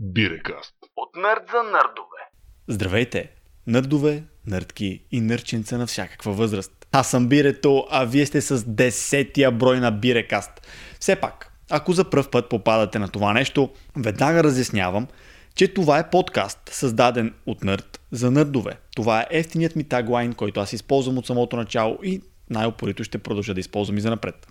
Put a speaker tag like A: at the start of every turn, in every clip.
A: Бирекаст.
B: От нърд за нърдове.
C: Здравейте! Нърдове, нърдки и нърченца на всякаква възраст. Аз съм Бирето, а вие сте с десетия брой на Бирекаст. Все пак, ако за пръв път попадате на това нещо, веднага разяснявам, че това е подкаст, създаден от нърд за нърдове. Това е ефтиният ми таглайн, който аз използвам от самото начало и най-опорито ще продължа да използвам и за напред.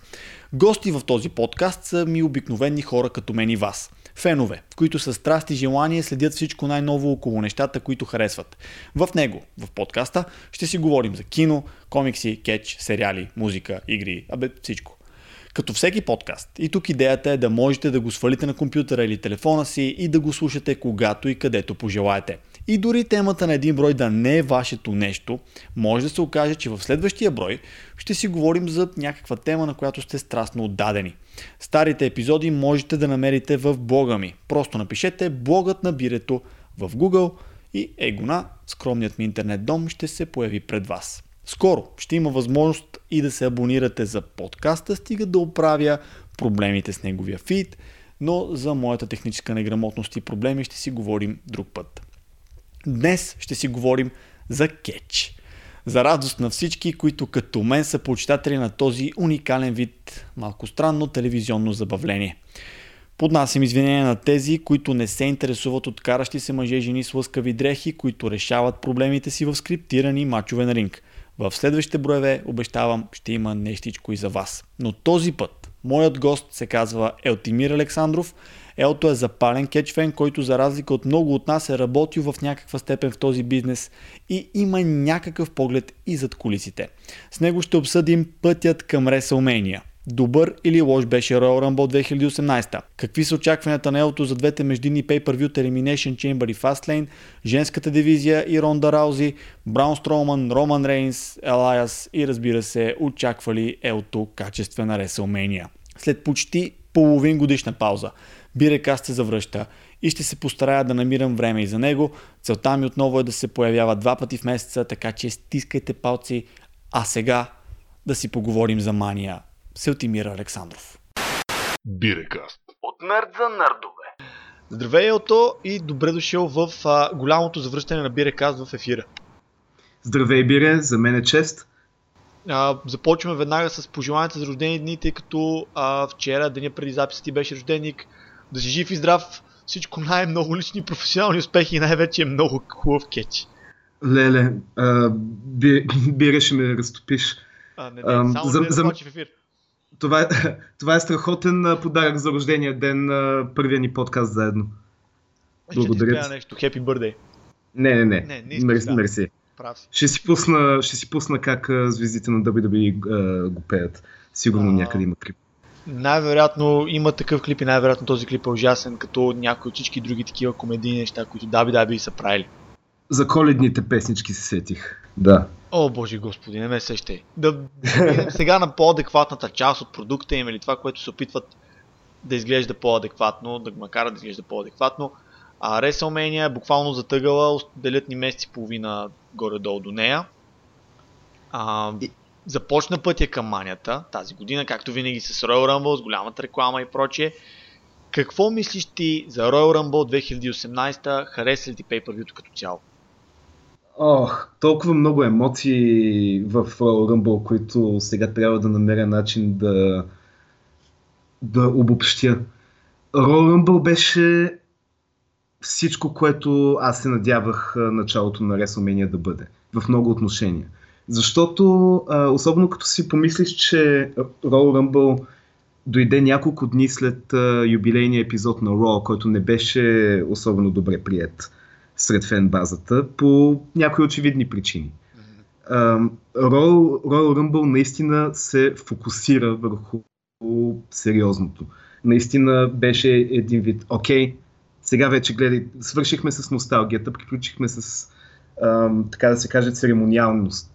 C: Гости в този подкаст са ми обикновени хора като мен и вас. Фенове, които с страст и желание следят всичко най-ново около нещата, които харесват. В него, в подкаста, ще си говорим за кино, комикси, кетч, сериали, музика, игри, абе всичко. Като всеки подкаст, и тук идеята е да можете да го свалите на компютъра или телефона си и да го слушате когато и където пожелаете. И дори темата на един брой да не е вашето нещо, може да се окаже, че в следващия брой ще си говорим за някаква тема, на която сте страстно отдадени. Старите епизоди можете да намерите в блога ми. Просто напишете блогът на бирето в Google и егона, скромният ми интернет дом, ще се появи пред вас. Скоро ще има възможност и да се абонирате за подкаста, стига да оправя проблемите с неговия фид, но за моята техническа неграмотност и проблеми ще си говорим друг път. Днес ще си говорим за кетч. За радост на всички, които като мен са почитатели на този уникален вид, малко странно телевизионно забавление. Поднасям извинения на тези, които не се интересуват от каращи се мъже и жени с лъскави дрехи, които решават проблемите си в скриптирани мачове на ринг. В следващите броеве, обещавам, ще има нещичко и за вас. Но този път, моят гост се казва Елтимир Александров – Елто е запален кетчфен, който за разлика от много от нас е работил в някаква степен в този бизнес и има някакъв поглед и зад колисите. С него ще обсъдим пътят към WrestleMania. Добър или лош беше Royal Rumble 2018? Какви са очакванията на Елто за двете междинни pay-per-view Elimination Chamber и Fastlane, женската дивизия и Ронда Раузи, Браун Строуман, Роман Рейнс, Елайас и разбира се, очаквали Елто качествена WrestleMania? След почти половин годишна пауза. Бирекаст се завръща и ще се постарая да намирам време и за него. Целта ми отново е да се появява два пъти в месеца, така че стискайте палци. А сега да си поговорим за мания. Селтимира Александров.
A: Бирекаст.
B: От нърд за нърдове.
C: Здравей, Ото, и добре дошъл в а, голямото завръщане на Бирекаст в ефира.
D: Здравей, Бире, за мен е чест.
C: А, започваме веднага с пожеланията за рождени дни, тъй като а, вчера, деня преди записа ти беше рожденик. Да си жив и здрав, всичко най-много лични професионални успехи и най-вече е много хубав кетч.
D: Леле, а, би, бире ще ме разтопиш.
C: А, не, не, само за, не за, в ефир.
D: Това е, това е страхотен подарък за рождения ден първия ни подкаст заедно.
C: Благодаря. Ще нещо. Happy birthday.
D: Не, не, не. не, не мерси, мерси. Прав си. Ще си пусна, ще си пусна как звездите на WWE го пеят. Сигурно а... някъде има клип.
C: Най-вероятно има такъв клип и най-вероятно този клип е ужасен, като някои от всички други такива комедийни неща, които WWE са правили.
D: За коледните песнички се сетих. Да.
C: О, боже господи, не ме сещай. Да, сега на по-адекватната част от продукта им или това, което се опитват да изглежда по-адекватно, да го макарат да изглежда по-адекватно. А WrestleMania е буквално затъгала, делят ни месец и половина горе-долу до нея. А, започна пътя към манията тази година, както винаги с Royal Rumble, с голямата реклама и прочее. Какво мислиш ти за Royal Rumble 2018? Хареса ли ти pay като цяло?
D: Ох, толкова много емоции в Royal Rumble, които сега трябва да намеря начин да, да обобщя. Royal Rumble беше всичко, което аз се надявах началото на WrestleMania да бъде. В много отношения. Защото, а, особено като си помислиш, че Royal Rumble дойде няколко дни след а, юбилейния епизод на Raw, който не беше особено добре прият сред фен базата по някои очевидни причини. Uh, Royal, Royal Rumble наистина се фокусира върху сериозното. Наистина беше един вид, окей, сега вече гледай, свършихме с носталгията, приключихме с, така да се каже,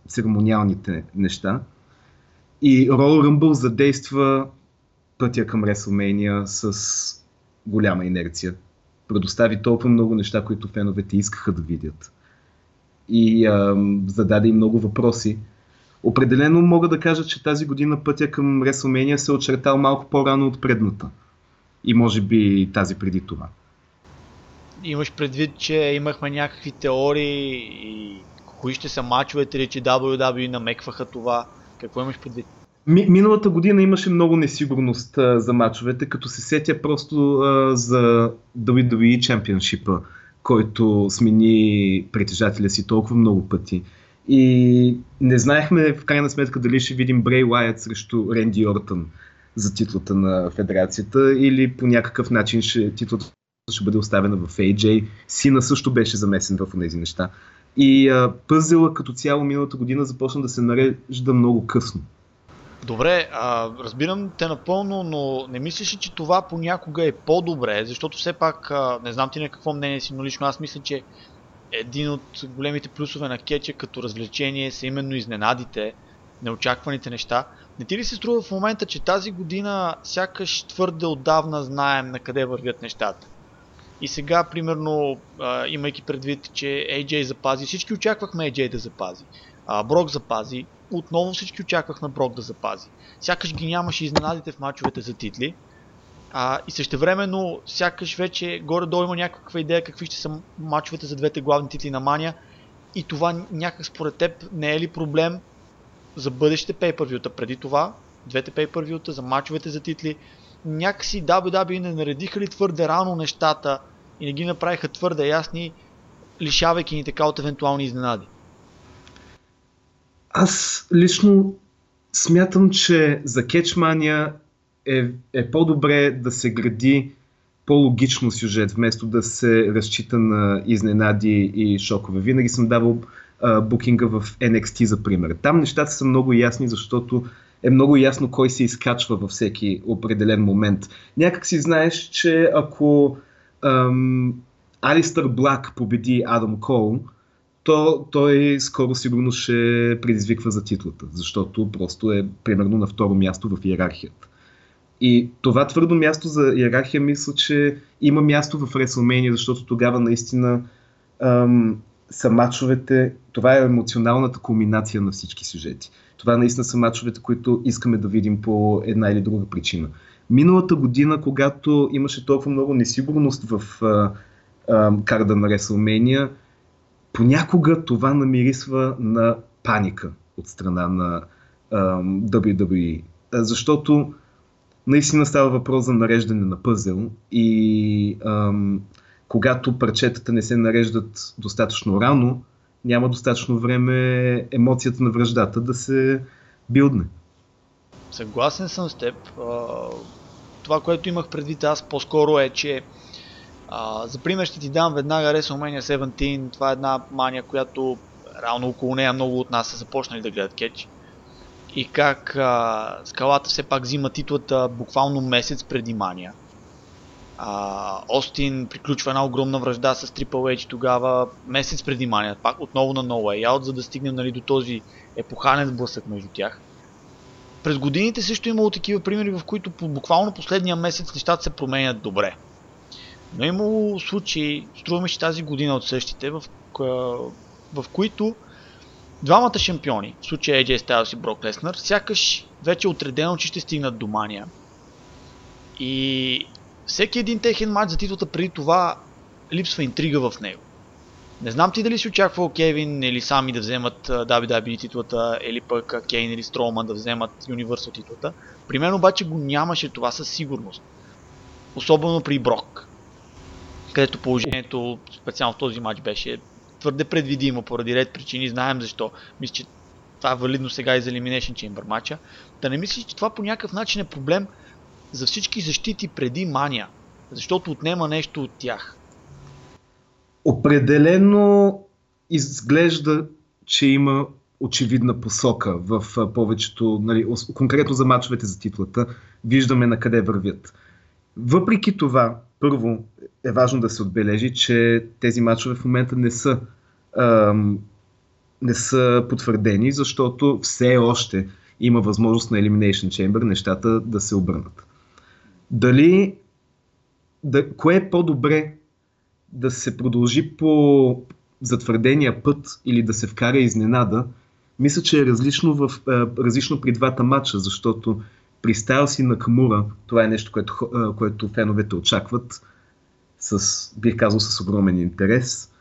D: церемониалните неща. И Royal Rumble задейства пътя към WrestleMania с голяма инерция. Предостави толкова много неща, които феновете искаха да видят. И ам, зададе и много въпроси. Определено мога да кажа, че тази година пътя към WrestleMania се очертал малко по-рано от предната. И може би тази преди това.
C: Имаш предвид, че имахме някакви теории и кои ще са мачовете или че WWE намекваха това? Какво имаш предвид?
D: Ми, миналата година имаше много несигурност а, за мачовете, като се сетя просто а, за WWE Championship, който смени притежателя си толкова много пъти. И не знаехме в крайна сметка дали ще видим Брей Уайът срещу Ренди Ортън за титлата на федерацията или по някакъв начин ще, титлата ще бъде оставена в AJ. Сина също беше замесен в тези неща. И а, пъзела като цяло миналата година започна да се нарежда много късно.
C: Добре, а, разбирам те напълно, но не мислиш ли, че това понякога е по-добре, защото все пак, а, не знам ти на какво мнение си, но лично аз мисля, че един от големите плюсове на кетча като развлечение са именно изненадите, неочакваните неща. Не ти ли се струва в момента, че тази година сякаш твърде отдавна знаем на къде вървят нещата? И сега, примерно, имайки предвид, че AJ запази, всички очаквахме AJ да запази. Брок запази, отново всички очаквахме Брок да запази. Сякаш ги нямаше изненадите в мачовете за титли. А, и същевременно, сякаш вече горе-долу има някаква идея какви ще са мачовете за двете главни титли на Мания. И това някак според теб не е ли проблем за бъдещите пейпервюта? Преди това, двете пейпервюта, за мачовете за титли, някакси WWE не наредиха ли твърде рано нещата и не ги направиха твърде ясни, лишавайки ни така от евентуални изненади?
D: Аз лично смятам, че за кетчмания е, е по-добре да се гради по-логично сюжет, вместо да се разчита на изненади и шокове. Винаги съм давал а, букинга в NXT, за пример. Там нещата са много ясни, защото е много ясно кой се изкачва във всеки определен момент. Някак си знаеш, че ако ам, Алистър Блак победи Адам Кол, то той скоро сигурно ще предизвиква за титлата, защото просто е примерно на второ място в иерархията. И това твърдо място за иерархия мисля, че има място в WrestleMania, защото тогава наистина ам, са мачовете, това е емоционалната кулминация на всички сюжети. Това наистина са мачовете, които искаме да видим по една или друга причина. Миналата година, когато имаше толкова много несигурност в карда на WrestleMania, понякога това намирисва на паника от страна на а, WWE. Защото наистина става въпрос за нареждане на пъзел и ам, когато парчетата не се нареждат достатъчно рано, няма достатъчно време емоцията на връждата да се билдне.
C: Съгласен съм с теб. Това, което имах предвид аз по-скоро е, че а, за пример ще ти дам веднага WrestleMania 17. Това е една мания, която реално около нея много от нас са започнали да гледат кетч. И как а, скалата все пак взима титлата буквално месец преди мания. А, Остин приключва една огромна връжда с Triple H тогава, месец преди мания, пак отново на No Way Out, за да стигнем нали, до този епохален сблъсък между тях. През годините също е имало такива примери, в които по, буквално последния месец нещата се променят добре. Но е имало случаи, струваме, че тази година от същите, в, в които двамата шампиони, в случая AJ Styles и Брок Леснер, сякаш вече отредено, че ще стигнат до мания. И всеки един техен матч за титлата преди това липсва интрига в него. Не знам ти дали си очаквал Кевин или сами да вземат WWE титлата, или пък Кейн или Строуман да вземат Universal титлата. При мен обаче го нямаше това със сигурност. Особено при Брок. Където положението, специално в този матч, беше твърде предвидимо поради ред причини. Знаем защо. Мисля, че това е валидно сега и за Elimination Chamber матча. Да не мислиш, че това по някакъв начин е проблем за всички защити преди мания. Защото отнема нещо от тях.
D: Определено изглежда, че има очевидна посока в повечето, нали, конкретно за мачовете за титлата, виждаме на къде вървят. Въпреки това, първо е важно да се отбележи, че тези мачове в момента не са, ам, не са потвърдени, защото все още има възможност на Elimination Chamber нещата да се обърнат. Дали, да, кое е по-добре да се продължи по затвърдения път или да се вкара изненада, мисля, че е различно, в, е, различно при двата матча, защото при Стайлс и Накамура, това е нещо, което, е, което феновете очакват, с, бих казал, с огромен интерес.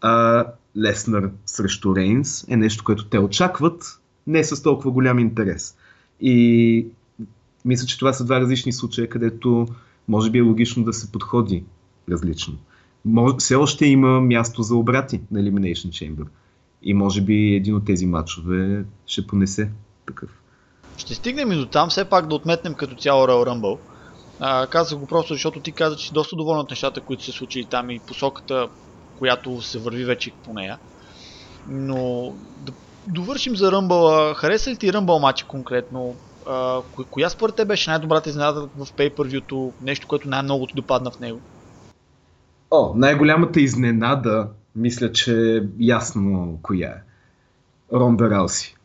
D: А Леснар срещу Рейнс е нещо, което те очакват, не с толкова голям интерес. И мисля, че това са два различни случая, където може би е логично да се подходи различно. Все още има място за обрати на Elimination Chamber. И може би един от тези матчове ще понесе такъв.
C: Ще стигнем и до там, все пак да отметнем като цяло Royal Rumble. А, казах го просто, защото ти каза, че доста доволен от нещата, които се случили там и посоката, която се върви вече по нея. Но да довършим за Rumble. Хареса ли ти Rumble матча конкретно? А, коя според те беше най-добрата изненада в pay-per-view-то? Нещо, което най-много ти допадна в него?
D: О, най-голямата изненада, мисля, че е ясно коя е. Ронда Рауси.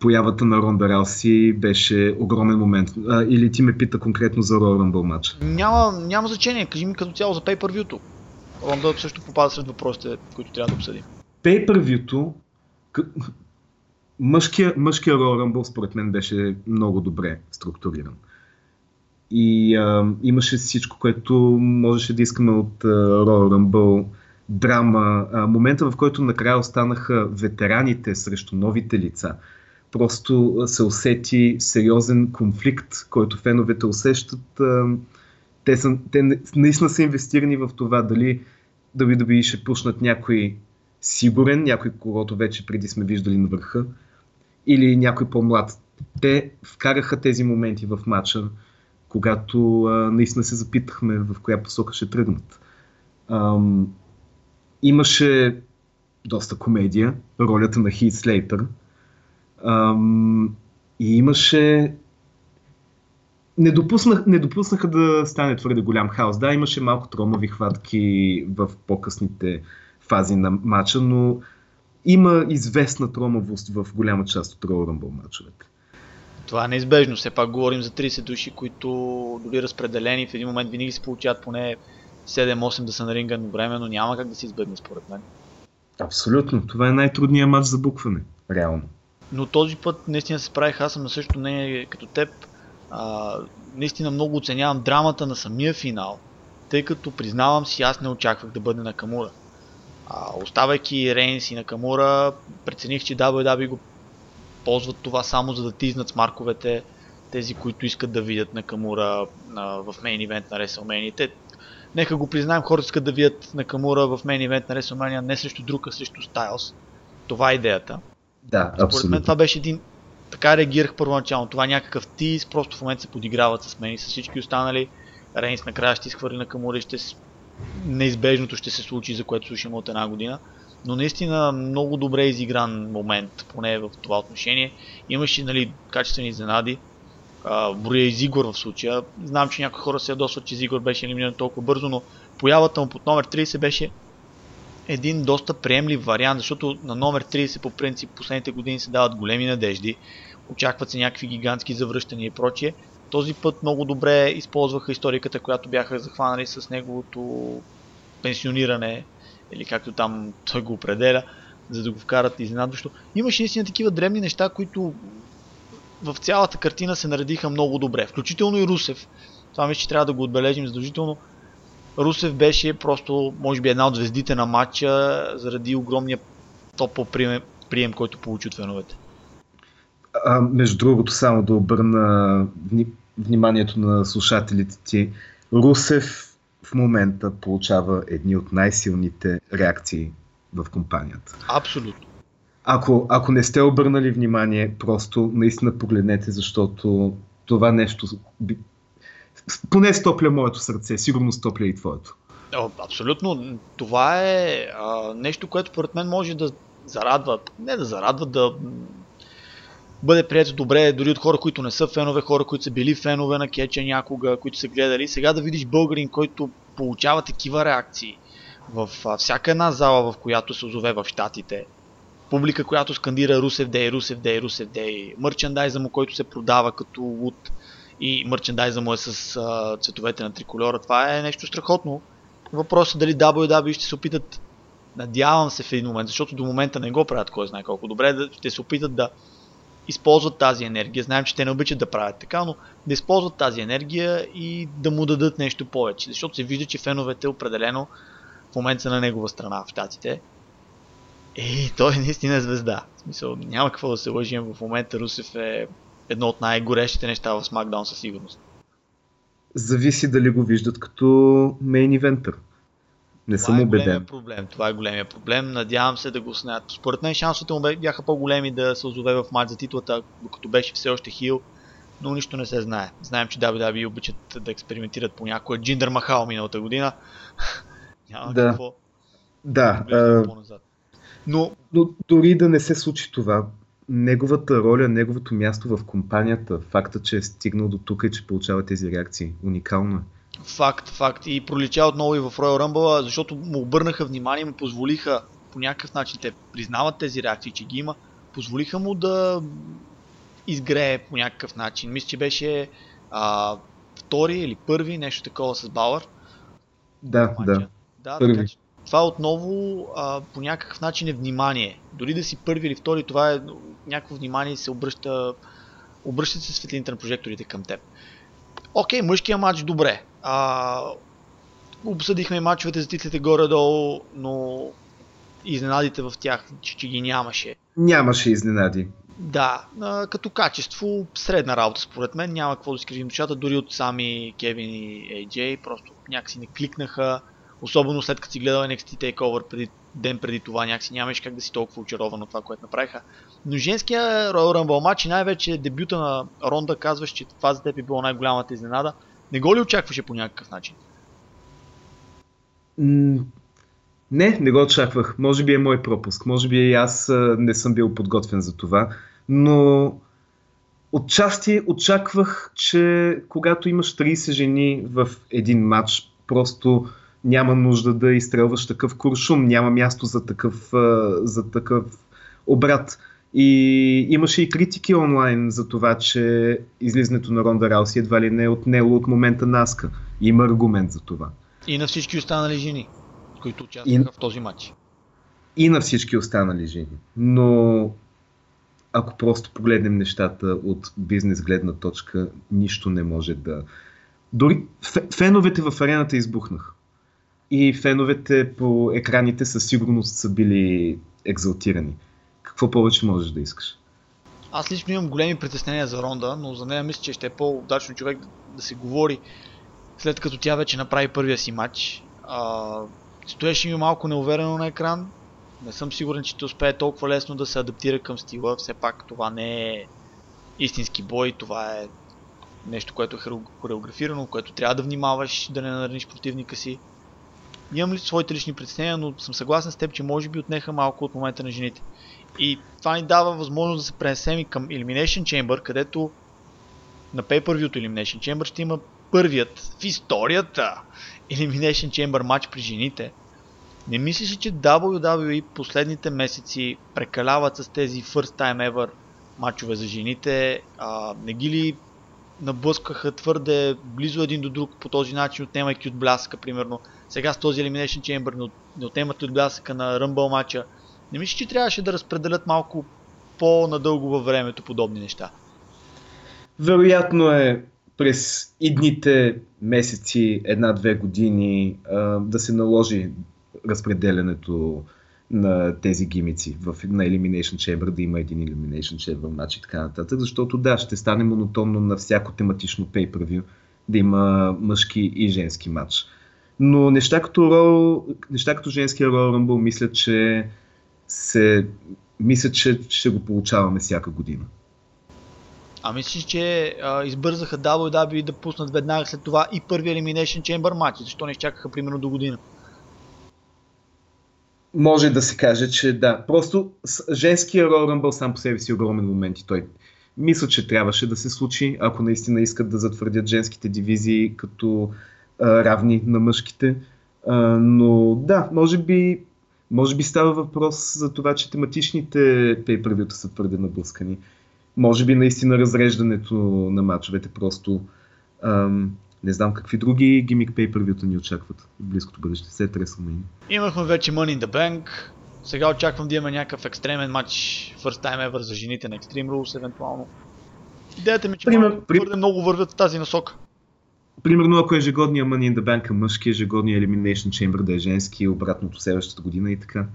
D: Появата на Ронда Рауси беше огромен момент. А, или ти ме пита конкретно за Royal Rumble матч?
C: Няма, няма значение, кажи ми като цяло за pay-per-view-то. Ронда също попада сред въпросите, които трябва да обсъдим.
D: Pay-per-view-то, мъжкия, мъжкия Royal Rumble според мен беше много добре структуриран. И а, имаше всичко, което можеше да искаме от а, Royal Rumble. Драма, а, момента в който накрая останаха ветераните срещу новите лица. Просто се усети сериозен конфликт, който феновете усещат. А, те, са, те наистина са инвестирани в това дали WWE ще пушнат някой сигурен, някой, когото вече преди сме виждали на върха, или някой по-млад. Те вкараха тези моменти в матча, когато а, наистина се запитахме в коя посока ще тръгнат. Ам, имаше доста комедия, ролята на Хит Слейтър. И имаше не, допуснах, не допуснаха да стане твърде голям хаос. Да, имаше малко тромави хватки в по-късните фази на матча, но има известна тромавост в голяма част от Royal Rumble матчовете.
C: Това е неизбежно. Все пак говорим за 30 души, които дори разпределени в един момент винаги се получават поне 7-8 да са на ринга едновременно. Няма как да се избегне според мен.
D: Абсолютно. Това е най-трудният матч за букване. Реално.
C: Но този път наистина се справих. Аз съм на същото не като теб. А, наистина много оценявам драмата на самия финал, тъй като признавам си, аз не очаквах да бъде на Камура. А, оставайки Рейнс и на Камура, прецених, че WWE го ползват това само за да тизнат с марковете тези, които искат да видят на Камура а, в мейн ивент на WrestleMania. Те, нека го признаем, хората искат да видят на Камура в мейн ивент на WrestleMania не срещу друг, а срещу Стайлс. Това е идеята.
D: Да,
C: Според
D: абсолютно.
C: мен това беше един така реагирах първоначално. Това е някакъв тиз, просто в момента се подиграват с мен и с всички останали. Рейнс накрая ще изхвърли на Камура и ще неизбежното ще се случи, за което слушам от една година. Но наистина много добре изигран момент, поне в това отношение. Имаше нали, качествени изненади. Броя и Зигор в случая. Знам, че някои хора се ядосват, че Зигор беше елиминиран толкова бързо, но появата му под номер 30 беше един доста приемлив вариант, защото на номер 30 по принцип последните години се дават големи надежди, очакват се някакви гигантски завръщания и прочие. Този път много добре използваха историката, която бяха захванали с неговото пенсиониране, или както там той го определя, за да го вкарат изненадващо. Имаше наистина такива древни неща, които в цялата картина се наредиха много добре, включително и Русев. Това мисля, че трябва да го отбележим задължително. Русев беше просто, може би, една от звездите на матча заради огромния топъл прием, прием който получи от феновете.
D: А, между другото, само да обърна вни- вниманието на слушателите ти. Русев в момента получава едни от най-силните реакции в компанията.
C: Абсолютно.
D: Ако, ако не сте обърнали внимание, просто наистина погледнете, защото това нещо би... поне стопля моето сърце, сигурно стопля и твоето.
C: Абсолютно. Това е а, нещо, което поред мен може да зарадва, не да зарадва, да бъде прието добре дори от хора, които не са фенове, хора, които са били фенове на кетча някога, които са гледали. Сега да видиш българин, който получава такива реакции в всяка една зала, в която се озове в Штатите, публика, която скандира Русев Дей, Русев Дей, Русев Дей, мърчендайза му, който се продава като луд и мърчендайза му е с а, цветовете на триколора. Това е нещо страхотно. Въпросът е дали WWE ще се опитат, надявам се в един момент, защото до момента не го правят кой знае колко добре, ще се опитат да използват тази енергия. Знаем, че те не обичат да правят така, но да използват тази енергия и да му дадат нещо повече. Защото се вижда, че феновете определено в момента са на негова страна в щатите. И той наистина е звезда. В смисъл, няма какво да се лъжим. В момента Русев е едно от най-горещите неща в SmackDown със сигурност.
D: Зависи дали го виждат като мейн ивентър. Не съм
C: Това е
D: убеден.
C: проблем. Това е големия проблем. Надявам се да го снят. Според мен шансовете му бяха по-големи да се озове в матч за титлата, докато беше все още хил, но нищо не се знае. Знаем, че WWE обичат да експериментират по някоя Джиндър Махал миналата година. Няма
D: Да.
C: какво.
D: Да,
C: Гледаме
D: а.
C: Но
D: но дори да не се случи това, неговата роля, неговото място в компанията, факта, че е стигнал до тук и че получава тези реакции, уникално е.
C: Факт, факт. И пролича отново и в Royal Rumble, защото му обърнаха внимание, му позволиха по някакъв начин, те признават тези реакции, че ги има, позволиха му да изгрее по някакъв начин. Мисля, че беше а, втори или първи, нещо такова с Бауър.
D: Да, да.
C: да
D: Първи.
C: така че това отново а, по някакъв начин е внимание. Дори да си първи или втори, това е някакво внимание се обръща, обръщат се светлините на прожекторите към теб. Окей, мъжкия матч добре. А, обсъдихме матчовете за титлите горе-долу, но изненадите в тях, че, че ги нямаше.
D: Нямаше изненади.
C: Да, а, като качество средна работа според мен, няма какво да си крижим душата, дори от сами Кевин и AJ, просто някакси не кликнаха, особено след като си гледал NXT TakeOver преди, ден преди това, някакси нямаш как да си толкова очарован от това, което направиха. Но женския Royal Rumble матч и най-вече дебюта на Ронда казваш, че това за теб е било най-голямата изненада. Не го ли очакваше по някакъв начин?
D: Не, не го очаквах. Може би е мой пропуск. Може би и аз не съм бил подготвен за това. Но отчасти очаквах, че когато имаш 30 жени в един матч, просто няма нужда да изстрелваш такъв куршум, няма място за такъв, за такъв обрат. И имаше и критики онлайн за това, че излизането на Ронда Рауси едва ли не е отнело от момента наска. Има аргумент за това.
C: И на всички останали жени, които участваха
D: И-
C: в този матч.
D: и на всички останали жени. Но ако просто погледнем нещата от бизнес гледна точка, нищо не може да... Дори фе- феновете в арената избухнаха. И феновете по екраните със сигурност са били екзалтирани. Какво повече можеш да искаш?
C: Аз лично имам големи притеснения за Ронда, но за нея мисля, че ще е по-удачно човек да, се говори след като тя вече направи първия си матч. А, стоеше ми малко неуверено на екран. Не съм сигурен, че ще успее толкова лесно да се адаптира към стила. Все пак това не е истински бой, това е нещо, което е хоре- хореографирано, което трябва да внимаваш, да не нараниш противника си. Имам ли своите лични притеснения, но съм съгласен с теб, че може би отнеха малко от момента на жените. И това ни дава възможност да се пренесем и към Elimination Chamber, където на pay-per-view Elimination Chamber ще има първият в историята Elimination Chamber матч при жените. Не мислиш ли, че WWE последните месеци прекаляват с тези first time ever матчове за жените? А, не ги ли наблъскаха твърде близо един до друг по този начин, отнемайки от блясъка, примерно. Сега с този Elimination Chamber не, от- не отнемат от блясъка на Rumble матча. Не мислиш, че трябваше да разпределят малко по-надълго във времето подобни неща?
D: Вероятно е през идните месеци, една-две години да се наложи разпределянето на тези гимици в, на Elimination Chamber, да има един Elimination Chamber матч и така нататък, защото да, ще стане монотонно на всяко тематично pay-per-view да има мъжки и женски матч. Но неща като, Royal, неща като женския Royal Rumble мисля, че се, мисля, че ще го получаваме всяка година.
C: А мислиш, че а, избързаха WWE да пуснат веднага след това и първи Elimination Chamber матч? Защо не изчакаха примерно до година?
D: Може да се каже, че да. Просто женския Royal Rumble сам по себе си е огромен момент и той мисля, че трябваше да се случи, ако наистина искат да затвърдят женските дивизии като а, равни на мъжките. А, но да, може би, може би става въпрос за това, че тематичните пейпервюта са твърде наблъскани. Може би наистина разреждането на мачовете просто ам, не знам какви други гимик пейпервюта ни очакват в близкото бъдеще. След WrestleMania.
C: Имахме вече Money in the Bank, Сега очаквам да има някакъв екстремен матч First Time Ever за жените на Extreme Rules, евентуално. Идеята ми, е, че
D: Пример-
C: Пример,
D: при-
C: твърде много вървят в тази насока.
D: Примерно, ако ежегодния Money in the Bank е мъжки, ежегодния Elimination Chamber да е женски, обратното следващата година и така.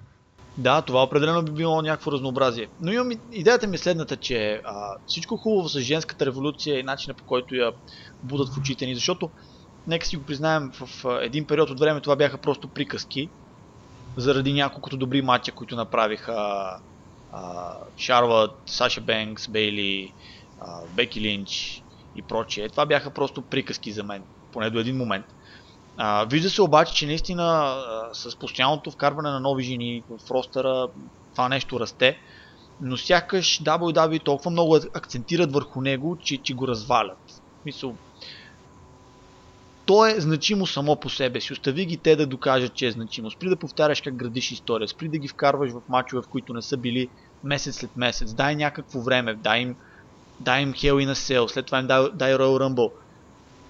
C: Да, това определено би било някакво разнообразие. Но имам, идеята ми е следната, че а, всичко хубаво с женската революция и начина по който я будат в очите ни, защото нека си го признаем, в а, един период от време това бяха просто приказки, заради няколкото добри матча, които направиха а, Шарлот, Саша Бенкс, Бейли, а, Беки Линч и прочие. Това бяха просто приказки за мен, поне до един момент. А, вижда се обаче, че наистина а, с постоянното вкарване на нови жени в ростъра това нещо расте, но сякаш WWE толкова много акцентират върху него, че, че го развалят. Мисъл, то е значимо само по себе си. Остави ги те да докажат, че е значимо. Спри да повтаряш как градиш история. Спри да ги вкарваш в мачове, в които не са били месец след месец. Дай някакво време. Дай им, дай им Hell in a Cell. След това им дай, дай Royal Rumble.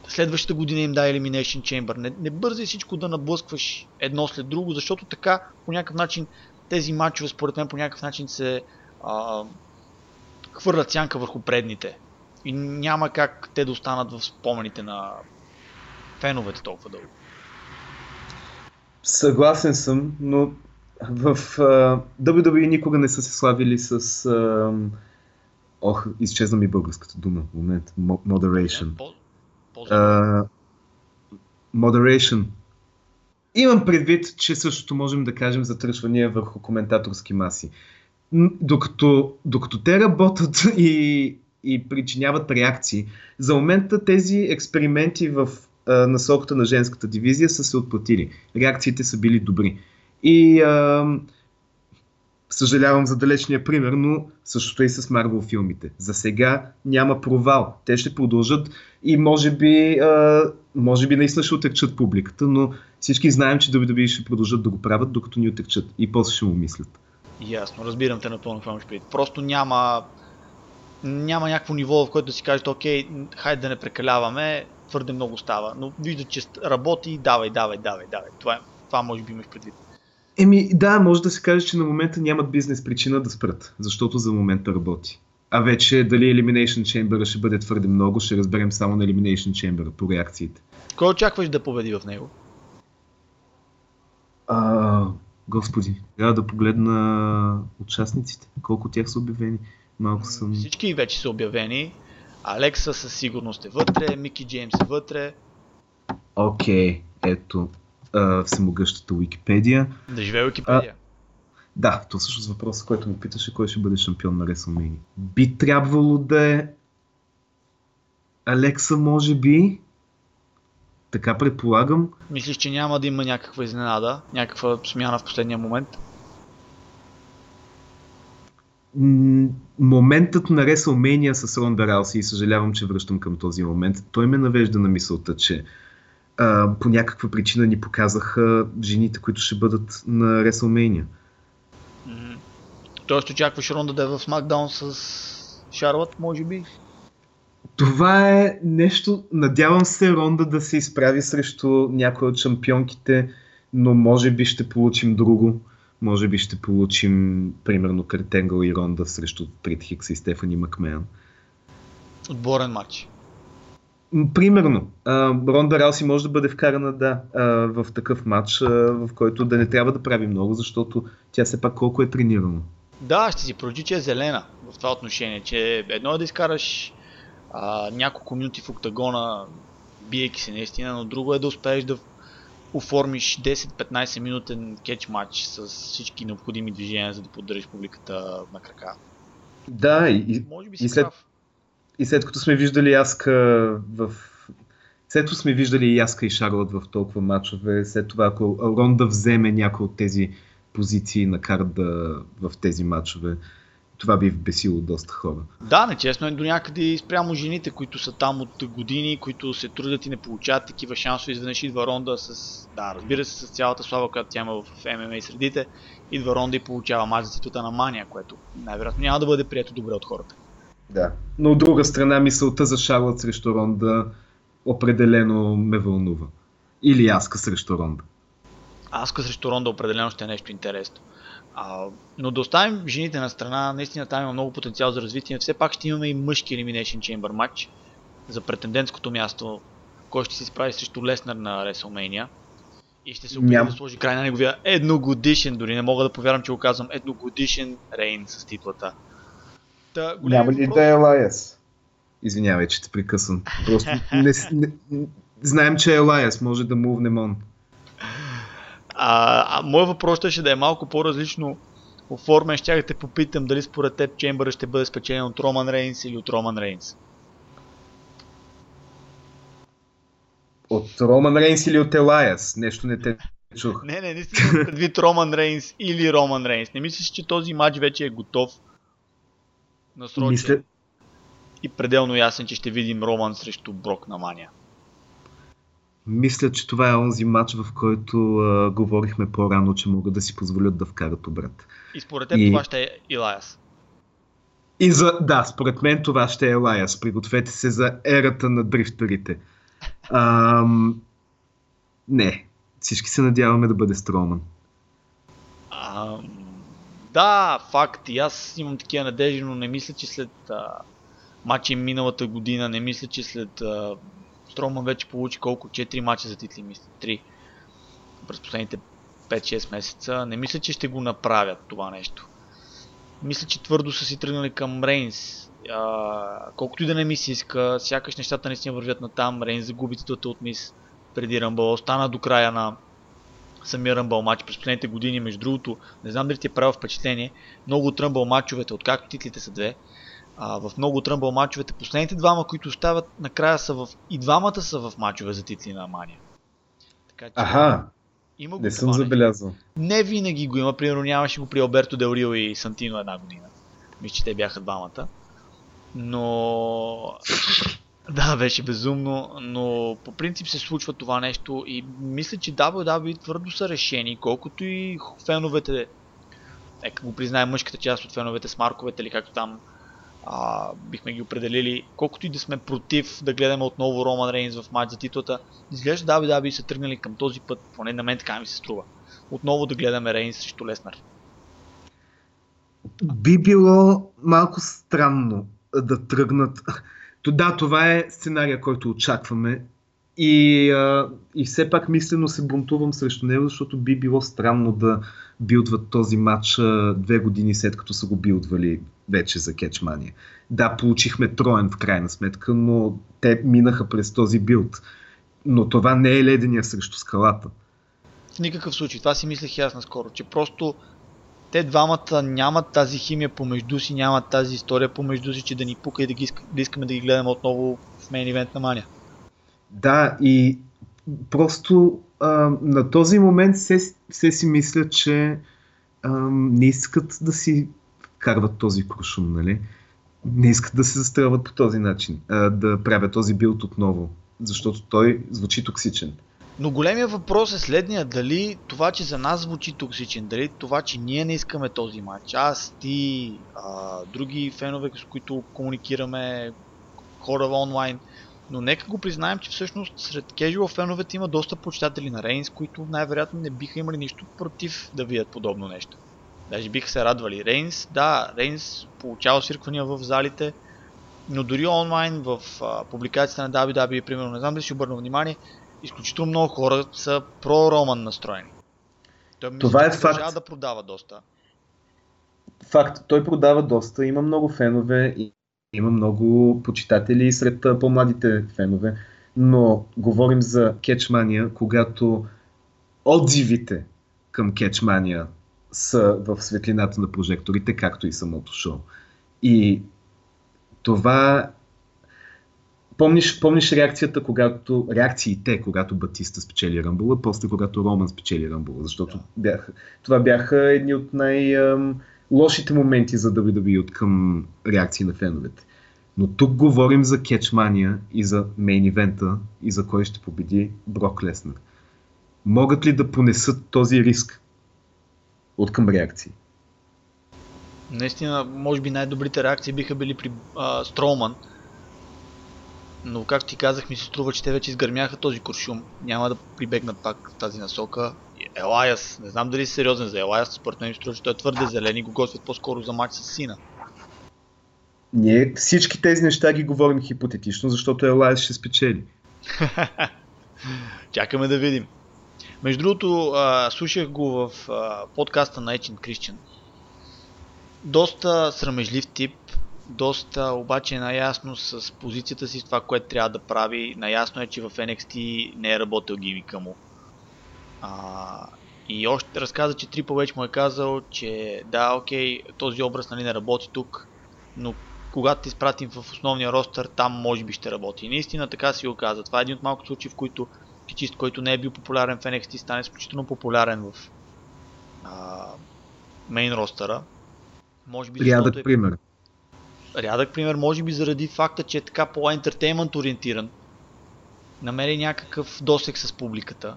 C: Следващата година им дай Elimination Chamber. Не, не бързай всичко да наблъскваш едно след друго, защото така по някакъв начин тези матчове според мен по някакъв начин се а, хвърлят сянка върху предните. И няма как те да останат в спомените на феновете толкова дълго.
D: Съгласен съм, но в uh, WWE никога не са се славили с... Uh, ох, изчезна ми българската дума. Момент. Mo- Moderation.
C: По, по
D: Uh, moderation. Имам предвид, че същото можем да кажем за тръшвания върху коментаторски маси. Докато, докато те работят и, и причиняват реакции, за момента тези експерименти в а, насоката на женската дивизия са се отплатили. Реакциите са били добри. И а, съжалявам за далечния пример, но същото е и с Марвел филмите. За сега няма провал. Те ще продължат и може би, а, може би наистина ще отекчат публиката, но всички знаем, че WWE ще продължат да го правят, докато ни отекчат и после ще му мислят.
C: Ясно, разбирам те напълно какво предвид. Просто няма, няма някакво ниво, в което да си кажете, окей, хайде да не прекаляваме, твърде много става. Но вижда, че работи, давай, давай, давай, давай. Това, е- това може би имаш предвид.
D: Еми да, може да се каже, че на момента нямат бизнес причина да спрат, защото за момента работи. А вече дали Elimination Chamber ще бъде твърде много, ще разберем само на Elimination Chamber по реакциите.
C: Кой очакваш да победи в него?
D: А, господи, трябва да погледна участниците. Колко тях са обявени. Малко съм...
C: Всички вече са обявени. Алекса със сигурност е вътре, Мики Джеймс е вътре.
D: Окей, ето а, всемогъщата Уикипедия.
C: Да живее Википедия.
D: Да, то всъщност въпросът, който ме питаше, кой ще бъде шампион на WrestleMania. Би трябвало да е Алекса, може би. Така предполагам.
C: Мислиш, че няма да има някаква изненада, някаква смяна в последния момент?
D: Моментът на WrestleMania с Ронда Рауси, и съжалявам, че връщам към този момент, той ме навежда на мисълта, че а, по някаква причина ни показаха жените, които ще бъдат на WrestleMania.
C: Мгм. Тоест очакваш Ронда да е в SmackDown с Шарлот, може би?
D: Това е нещо, надявам се Ронда да се изправи срещу някой от шампионките, но може би ще получим друго. Може би ще получим, примерно, Картенгъл и Ронда срещу Прит Хикс и Стефани Макмен.
C: Отборен матч.
D: Примерно, Ронда Рауси може да бъде вкарана да, в такъв матч, в който да не трябва да прави много, защото тя все пак колко е тренирана.
C: Да, ще си прочи, че е зелена в това отношение, че едно е да изкараш а, няколко минути в октагона, биейки се наистина, но друго е да успееш да оформиш 10-15 минутен кетч матч с всички необходими движения, за да поддържиш публиката на крака.
D: Да, и, и,
C: Може би си
D: и след-
C: прав.
D: И след като сме виждали Яска в... След като сме виждали и Яска и Шарлот в толкова матчове, след това ако Ронда вземе някои от тези позиции на карда в тези матчове, това би вбесило доста хора.
C: Да, нечестно е до някъде и спрямо жените, които са там от години, които се трудят и не получават такива шансове. Изведнъж идва Ронда с, да, разбира се, с цялата слава, която тя има в ММА средите. Идва Ронда и получава титута на Мания, което най-вероятно няма да бъде прието добре от хората.
D: Да. Но от друга страна мисълта за Шарлот срещу Ронда определено ме вълнува. Или Яска срещу Ронда.
C: Аска срещу Ронда определено ще е нещо интересно. А, но да оставим жените на страна, наистина там има много потенциал за развитие. Все пак ще имаме и мъжки Elimination Chamber матч за претендентското място, кой ще се справи срещу Леснер на WrestleMania. И ще се опита
D: Ням.
C: да сложи край на неговия едногодишен, дори не мога да повярвам, че го казвам, едногодишен рейн с титлата. Та,
D: Няма ли да е Елайас? Извинявай, че те прекъсвам. Просто не, не, не, знаем, че е Елайас, може да мувнем он.
C: А, а моят въпрос ще да е малко по-различно оформен. Ще да те попитам дали според теб Чембъра ще бъде спечелен от Роман Рейнс или от Роман Рейнс.
D: От Роман Рейнс или от Елайас? Нещо не те чух.
C: Не, не, наистина предвид Роман Рейнс или Роман Рейнс. Не мислиш, че този матч вече е готов? Насрочен
D: Мисля,
C: и пределно ясен, че ще видим Роман срещу Брок на Мания.
D: мисля, че това е онзи матч, в който а, говорихме по-рано, че могат да си позволят да вкарат обрат.
C: И според теб
D: И-
C: това ще е Илайас.
D: И за, да, според мен това ще е Елайас. Пригответе се за ерата на дрифтърите. Ам... Не, всички се надяваме да бъде Строман.
C: А, да, факт. И аз имам такива надежди, но не мисля, че след а, матча миналата година, не мисля, че след а, Строман вече получи колко? 4 мача за титли, мисля. 3. През последните 5-6 месеца. Не мисля, че ще го направят това нещо. Мисля, че твърдо са си тръгнали към Рейнс. А, колкото и да не ми се иска, сякаш нещата наистина вървят на там. Рейнс загуби титлата от мис преди Ръмбъл. Остана до края на самия Ръмбъл матч през последните години. Между другото, не знам дали ти е правил впечатление, много от Ръмбъл матчовете, откакто титлите са две, а, в много от Ръмбъл матчовете, последните двама, които остават, накрая са в... И двамата са в матчове за титли на Мания. Така че
D: Аха,
C: има го
D: не
C: това
D: съм
C: нещо.
D: забелязал.
C: Не винаги го има. Примерно нямаше го при Алберто Дел Рио и Сантино една година. Мисля, че те бяха двамата. Но... Да, беше безумно, но по принцип се случва това нещо и мисля, че WWE твърдо са решени, колкото и феновете, нека го признаем мъжката част от феновете с марковете или както там а, бихме ги определили, колкото и да сме против да гледаме отново Роман Рейнс в матч за титлата, изглежда WWE са тръгнали към този път, поне на мен така ми се струва отново да гледаме Рейнс срещу Леснар.
D: Би било малко странно да тръгнат. То, да, това е сценария, който очакваме. И, а, и все пак мислено се бунтувам срещу него, защото би било странно да билдват този матч а, две години след като са го билдвали вече за кетчмания. Да, получихме троен в крайна сметка, но те минаха през този билд. Но това не е ледения срещу скалата.
C: В никакъв случай, това си мислех и аз наскоро, че просто те двамата нямат тази химия помежду си, нямат тази история помежду си, че да ни пука и да, ги да искаме да ги гледаме отново в мейн ивент на Мания.
D: Да, и просто а, на този момент все, все си мисля, че а, не искат да си вкарват този куршум, нали? Не искат да се застрелват по този начин, а, да правят този билд отново, защото той звучи токсичен.
C: Но големия въпрос е следния, дали това, че за нас звучи токсичен, дали това, че ние не искаме този матч, аз, ти, а, други фенове, с които комуникираме, хора в онлайн, но нека го признаем, че всъщност сред casual феновете има доста почитатели на Рейнс, които най-вероятно не биха имали нищо против да видят подобно нещо. Даже биха се радвали. Рейнс, да, Рейнс получава свирквания в залите, но дори онлайн в а, публикацията на WWE, примерно, не знам дали си обърна внимание, изключително много хора са про-роман настроени. Той мисля,
D: Това е факт.
C: да продава доста.
D: Факт, той продава доста, има много фенове, и има много почитатели сред по-младите фенове, но говорим за кетчмания, когато отзивите към кетчмания са в светлината на прожекторите, както и самото шоу. И това Помниш, помниш реакцията, когато, реакциите, когато Батиста спечели Ръмбула, после когато Роман спечели Ръмбула, защото
C: Да.
D: бяха, това бяха едни от най-лошите моменти за WWE от към реакции на феновете. Но тук говорим за кетчмания и за мейн ивента и за кой ще победи Брок Леснер. Могат ли да понесат този риск от към реакции?
C: Наистина, може би най-добрите реакции биха били при а, Строуман. Но както ти казах, ми се струва, че те вече изгърмяха този куршум. Няма да прибегнат пак в тази насока. Елайас, не знам дали си сериозен за Елайас, според мен ми струва, че той е твърде зелен и го готвят по-скоро за матч с Сина.
D: Ние всички тези неща ги говорим хипотетично, защото Елайс ще спечели.
C: Чакаме да видим. Между другото, а, слушах го в а, подкаста на Ечин Christian. Доста срамежлив тип, доста обаче наясно с позицията си, с това, което трябва да прави. Наясно е, че в NXT не е работил гимика му. А, и още разказа, че Трипъл вече му е казал, че да, окей, този образ нали, не работи тук, но когато те изпратим в основния ростър, там може би ще работи. И наистина така си го каза. Това е един от малко случаи, в които кичист, който не е бил популярен в NXT, стане изключително популярен в а, мейн ростъра. Може би
D: Рядък
C: е
D: пример.
C: Рядък пример, може би заради факта, че е така по-ентертеймент ориентиран. Намери някакъв досек с публиката,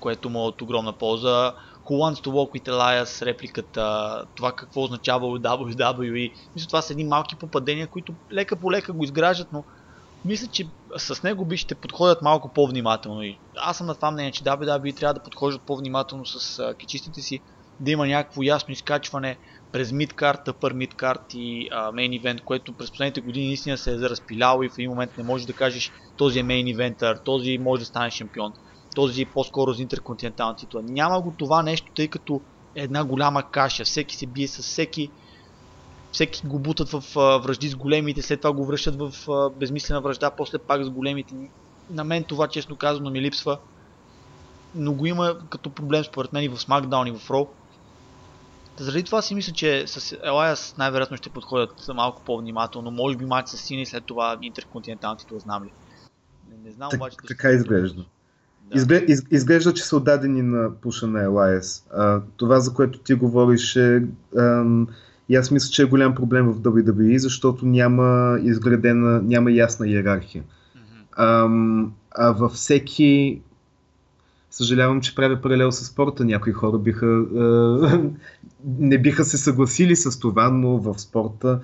C: което му е от огромна полза. Who Wants to Walk with Elias, репликата, това какво означава WWE. Мисля, това са едни малки попадения, които лека по лека го изграждат, но мисля, че с него би ще подходят малко по-внимателно. И аз съм на това мнение, че WWE трябва да подхождат по-внимателно с кичистите си, да има някакво ясно изкачване през мидкарт, upper мидкарт и мейн ивент, което през последните години наистина се е заразпиляло и в един момент не можеш да кажеш този е мейн ивентър, този може да стане шампион, този по-скоро за интерконтинентална титла. Няма го това нещо, тъй като е една голяма каша. Всеки се бие с всеки, всеки го бутат в връжди с големите, след това го връщат в безмислена връжда, после пак с големите. На мен това честно казано ми липсва. Но го има като проблем според мен и в SmackDown и в Raw. Заради това си мисля, че с Елайас най-вероятно ще подходят малко по-внимателно. Може би матч с Сини след това интерконтинентална титла, знам ли. Не, не знам
D: Так,
C: обаче.
D: така
C: ще-
D: изглежда.
C: Да.
D: Изгле, из, изглежда, че са отдадени на пуша на Елайс. А, това, за което ти говориш е... Ам, и аз мисля, че е голям проблем в WWE, защото няма изградена, няма ясна иерархия.
C: Мгм.
D: Ам, а във всеки... Съжалявам, че правя паралел с спорта. Някои хора биха, а, не биха се съгласили с това, но в спорта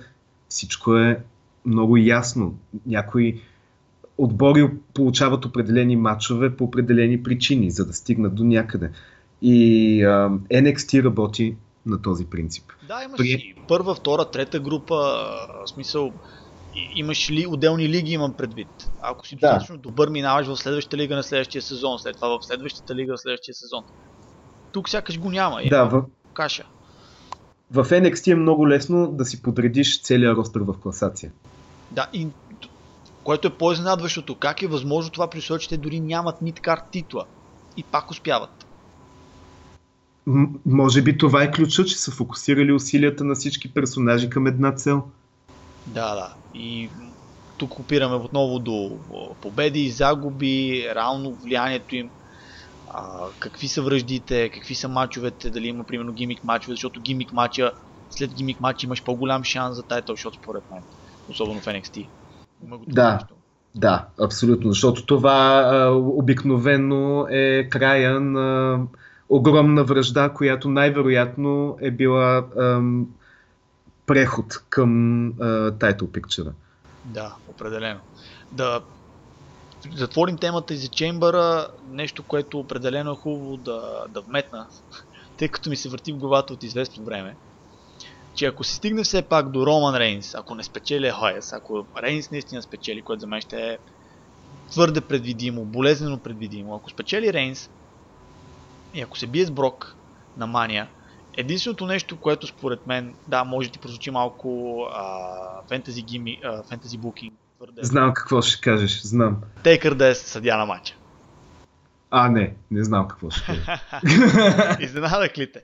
D: всичко е много ясно. Някои отбори получават определени матчове по определени причини, за да стигнат до някъде. И а, NXT работи на този принцип.
C: Да, имаш
D: При-
C: и първа, втора, трета група, в смисъл, имаш ли отделни лиги имам предвид. Ако си
D: Да.
C: достатъчно добър, минаваш в следващата лига на следващия сезон, след това в следващата лига в следващия сезон. Тук сякаш го няма,
D: Да,
C: има
D: в,
C: каша.
D: в NXT е много лесно да си подредиш целия ростър в класация.
C: Да, и което е по-изненадващото, как е възможно това при условие, че те дори нямат мидкарт титла и пак успяват.
D: М- може би това е ключът, че са фокусирали усилията на всички персонажи към една цел.
C: Да, да. И тук опираме отново до победи, загуби, реално влиянието им, а, какви са връждите, какви са мачовете, дали има примерно гимик мачове, защото гимик мача, след гимик матч имаш по-голям шанс за тайтъл шот според мен, особено в NXT. Има го
D: Да.
C: нещо.
D: Да, абсолютно, защото това а, обикновено е края на огромна връжда, която най-вероятно е била ам, преход към title picture.
C: Да, определено. Да затворим темата и за Чембъра, нещо, което определено е хубаво да, да вметна, тъй като ми се върти в главата от известно време, че ако се стигне все пак до Роман Рейнс, ако не спечели Хайес, ако Рейнс наистина спечели, което за мен ще е твърде предвидимо, болезнено предвидимо, ако спечели Рейнс и ако се бие с Брок на Мания, единственото нещо, което според мен, да, може да ти прозвучи малко а, фентази, гими, букинг, твърде.
D: Знам какво ще кажеш, знам.
C: Тейкър да е съдя на матча.
D: А, не, не знам какво ще кажеш.
C: Изненадах ли те?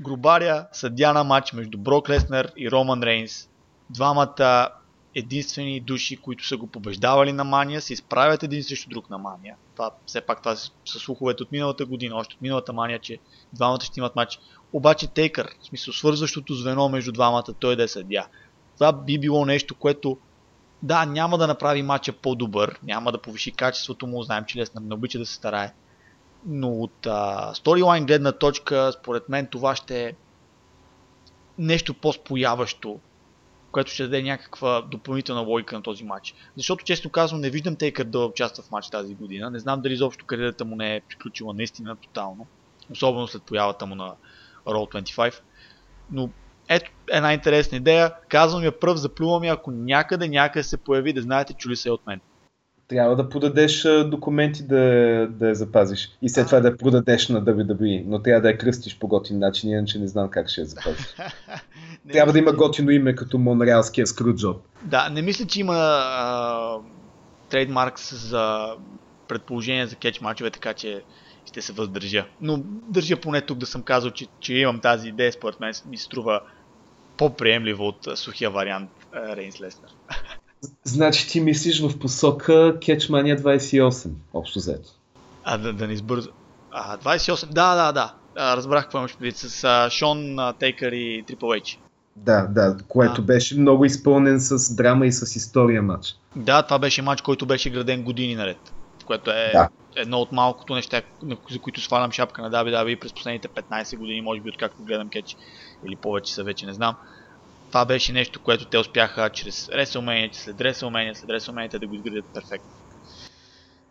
C: Грубаря, съдя на матч между Брок Леснер и Роман Рейнс. Двамата единствени души, които са го побеждавали на Мания, се изправят един срещу друг на Мания. Това, все пак това са слуховете от миналата година, още от миналата Мания, че двамата ще имат матч. Обаче Тейкър, в смисъл свързващото звено между двамата, той да е съдя. Това би било нещо, което да, няма да направи матча по-добър, няма да повиши качеството му, знаем, че Леснер не обича да се старае. Но от сторилайн гледна точка, според мен това ще е нещо по-спояващо, което ще даде някаква допълнителна логика на този матч. Защото, често казвам, не виждам Тейкър да участва в матч тази година. Не знам дали изобщо кариерата му не е приключила наистина тотално. особено след появата му на Raw 25. Но ето една интересна идея. Казвам я пръв, заплювам я, ако някъде някъде се появи, да знаете, чули се от мен.
D: Трябва да подадеш документи да, да я запазиш. И след това да я продадеш на WWE. Но трябва да я кръстиш по готин начин, иначе не знам как ще я запазиш. Трябва да има готино име като монреалския скруджоп.
C: Да, не мисля, че има а, трейдмаркс за предположение за кетч мачове, така че ще се въздържа. Но държа поне тук да съм казал, че, че имам тази идея, според мен ми се струва по-приемлива от сухия вариант Рейнс Леснер.
D: Значи ти мислиш в посока Catchmania 28, общо взето.
C: А, да, да не избърза. А, 28, да, да, да. А, разбрах какво имаш предвид с а, Шон, а, Тейкър и Triple H.
D: Да, да, което
C: А.
D: беше много изпълнен с драма и с история матч.
C: Да, това беше матч, който беше граден години наред. Което е
D: Да.
C: едно от малкото неща, за които свалям шапка на WWE през последните 15 години, може би откакто гледам кетч или повече са вече, не знам. Това беше нещо, което те успяха чрез WrestleMania, след WrestleMania, след WrestleMania да го изградят перфектно.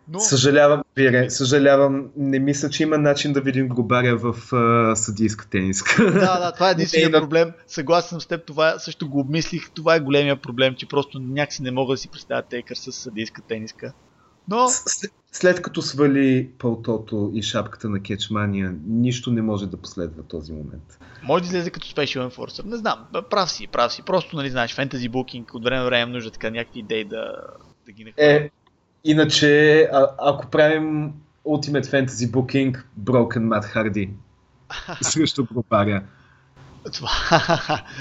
C: Но,
D: Съжалявам, Пире, съжалявам, не мисля, че има начин да видим Грубаря в а, съдийска тениска.
C: да, да, това е
D: да.
C: проблем. Съгласен съм с теб, това също го обмислих. Това е големия проблем, че просто някакси не мога да си представя Тейкър с съдийска тениска. Но,
D: След, като свали пълтото и шапката на Кетчмания, нищо не може да последва този момент.
C: Може да излезе като Special Enforcer. Не знам, прав си, прав си. Просто, нали знаеш, фентази букинг, от време на време имам нужда така някакви идеи да, да ги нахвърля.
D: Е, иначе, а, ако правим Ultimate Fantasy Booking, Broken Matt Hardy срещу Грубаря.
C: Това,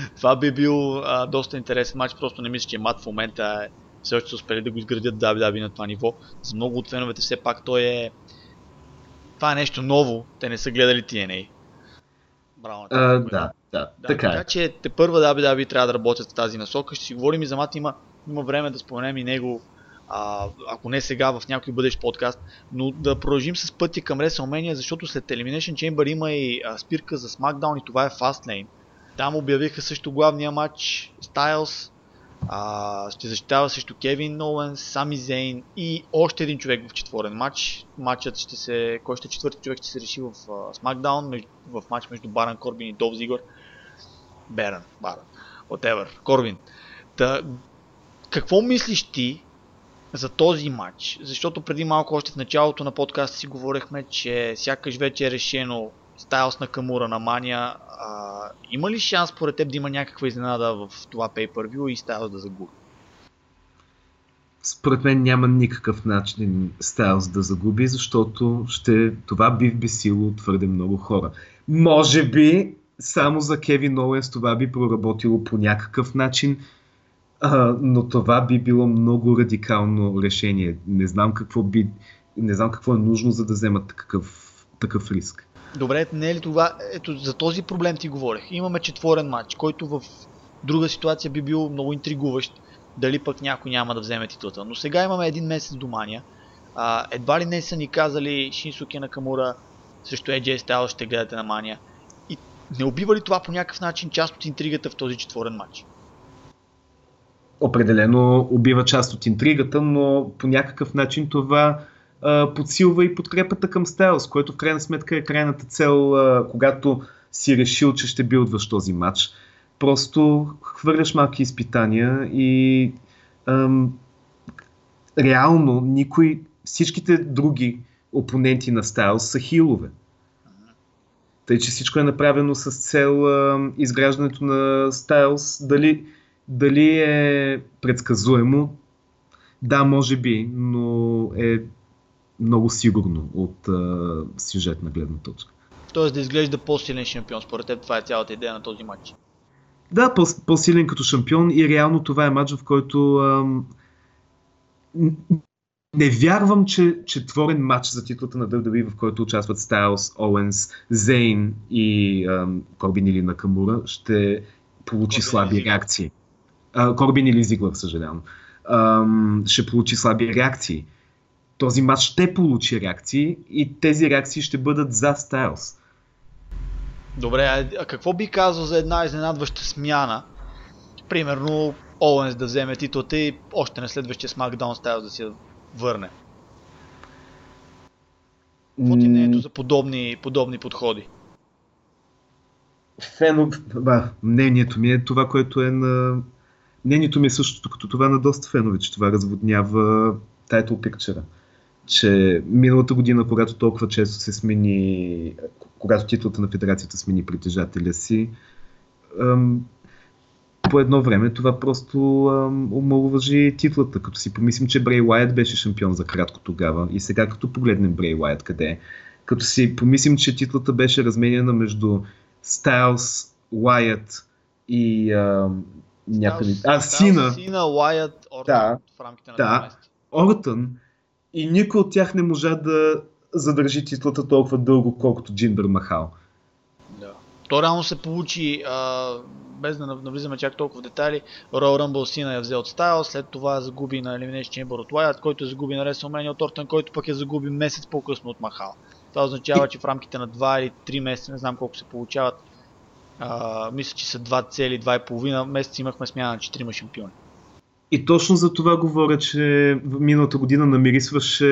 C: това би бил а, доста интересен матч, просто не мисля, че Мат в момента е все още са успели да го изградят WWE на това ниво. За много от феновете все пак той е... Това е нещо ново, те не са гледали TNA. Браво тях.
D: да, да,
C: Да,
D: така е.
C: така че те първа WWE трябва да работят в тази насока. Ще си говорим и за Мат, има, има време да споменем и него, а, ако не сега, в някой бъдещ подкаст, но да продължим с пътя към WrestleMania, защото след Elimination Chamber има и а, спирка за SmackDown и това е Fastlane. Там обявиха също главния матч Styles, а, ще защитава също Кевин Оуенс, Сами Зейн и още един човек в четворен матч. Матчът ще се, кой ще е четвърти човек ще се реши в между, в матч между Баран Корбин и Долф Зигор. Беран, Баран, whatever, Корбин. Та, какво мислиш ти за този матч? Защото преди малко още в началото на подкаста си говорихме, че сякаш вече е решено Стайлс на Камура на Мания. А, има ли шанс според теб да има някаква изненада в това pay-per-view и Стайлс да загуби?
D: Според мен няма никакъв начин Стайлз да загуби, защото ще, това би вбесило твърде много хора. Може би само за Кевин Оуенс това би проработило по някакъв начин, а, но това би било много радикално решение. Не знам какво би, не знам какво е нужно за да вземат такъв, такъв риск.
C: Добре, не е ли това? Ето, за този проблем ти говорех. Имаме четворен матч, който в друга ситуация би бил много интригуващ. Дали пък някой няма да вземе титлата. Но сега имаме един месец до Мания. А, едва ли не са ни казали Шинсуки Накамура срещу AJ Styles ще гледате на Мания. И не убива ли това по някакъв начин част от интригата в този четворен матч?
D: Определено убива част от интригата, но по някакъв начин това подсилва и подкрепата към Стайлс, което в крайна сметка е крайната цел, когато си решил, че ще билдваш този матч. Просто хвърляш малки изпитания и ам, реално никой, всичките други опоненти на Стайлс са хилове. Тъй, че всичко е направено с цел а, изграждането на Стайлс. Дали, дали е предсказуемо? Да, може би, но е много сигурно от а, сюжетна гледна точка.
C: Тоест да изглежда по-силен шампион. Според теб това е цялата идея на този матч.
D: Да, по- по-силен като шампион и реално това е матч, в който ам, не вярвам, че четворен матч за титлата на WWE, в който участват Стайлс, Оуенс, Зейн и ам, Корбин или Накамура, ще получи
C: Корбин
D: слаби реакции. А, Корбин или Зиглър, съжалявам. Ам, ще получи слаби реакции. Този матч ще получи реакции и тези реакции ще бъдат за Стайлс.
C: Добре, а, какво би казал за една изненадваща смяна? Примерно Оуенс да вземе титлата и още на следващия SmackDown Styles да си я върне. Какво ти мнението за подобни, подобни подходи?
D: Фенов... Ба, мнението ми е това, което е на... Мнението ми е същото като това на доста фенове, че това разводнява title picture. Че миналата година, когато толкова често се смени, когато титлата на федерацията смени притежателя си, ам, по едно време това просто ам, омалуважи титлата. Като си помислим, че Брей Уайт беше шампион за кратко тогава и сега като погледнем Брей Уайт къде е, като си помислим, че титлата беше разменена между Стайлс, Уайт и а, някъде... А, Сина,
C: Сина, Уайът, Ортон
D: Да.
C: в рамките на
D: Да. Ортън и никой от тях не можа да задържи титлата толкова дълго, колкото Джиндър Махал.
C: Да. То реално се получи, а, без да навлизаме чак толкова в детайли, Royal Rumble Сина я взе от Стайл, след това загуби на Elimination Chamber от Wyatt, който загуби на WrestleMania от Ортън, който пък я загуби месец по-късно от Махал. Това означава, че в рамките на 2 или 3 месеца, не знам колко се получават, а, мисля, че са 2 цели, 2,5 месеца имахме смяна на 4 шампиони.
D: И точно за това говоря, че миналата година намирисваше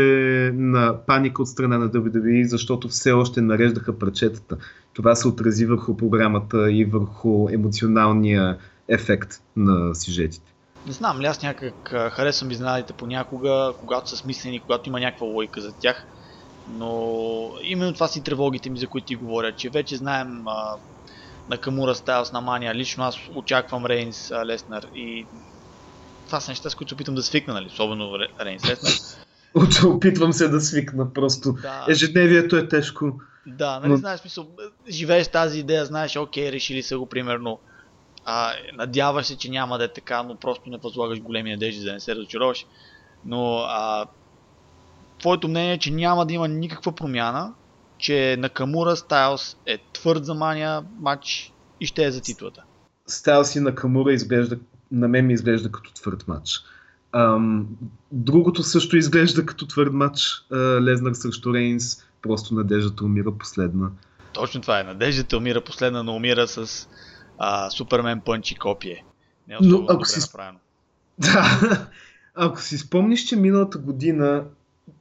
D: на паника от страна на WWE, защото все още нареждаха прачетата. Това се отрази върху програмата и върху емоционалния ефект на сюжетите.
C: Не знам ли, аз някак харесвам изненадите понякога, когато са смислени, когато има някаква логика за тях. Но именно това си тревогите ми, за които ти говоря, че вече знаем на Камура Стайлс, на Мания, лично аз очаквам Рейнс, Леснар и това са неща, с които опитам да свикна, нали? особено Ре- Рейнс, Леснар.
D: Опитвам се да свикна, просто
C: Да,
D: ежедневието е тежко.
C: да, нали
D: но-
C: знаеш, смисъл, живееш тази идея, знаеш, окей, решили са го примерно. А, надяваш се, че няма да е така, но просто не възлагаш големи надежди, за да не се разочароваш. Но а, твоето мнение е, че няма да има никаква промяна, че Накамура Стайлс е твърд за мания матч и ще е за титлата.
D: Стайлс и на Камура изглежда, на мен ми изглежда като твърд матч. Ам, другото също изглежда като твърд матч. А, Лезнар срещу Рейнс. Просто надеждата умира последна.
C: Точно това е. Надеждата умира последна, но умира с а, Супермен Пънч и копие. Не е
D: Но ако си-
C: направено.
D: Да, ако си спомниш, че миналата година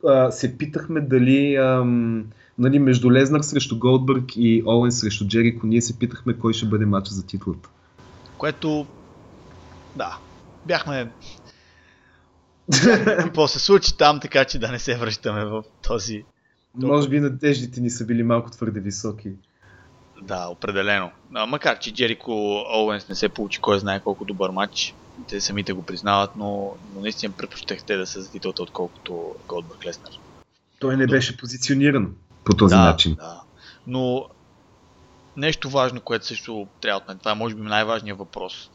D: а, се питахме дали ам, нали, между Лезнар срещу Голдбърг и Оуен срещу Джерико, ние се питахме кой ще бъде матча за титлата.
C: Което, да, бяхме... Какво се случи там, така че да не се връщаме в този...
D: Може би надеждите ни са били малко твърде високи.
C: Да, определено. А, макар, че Джерико Оуенс не се получи кой знае колко добър матч. Те самите го признават, но, но наистина предпочитах те да са за титлата, отколкото Голдбърг Леснар.
D: Той не беше позициониран по този
C: да,
D: начин.
C: Да. Но нещо важно, което също трябва мен, това е може би най-важният въпрос.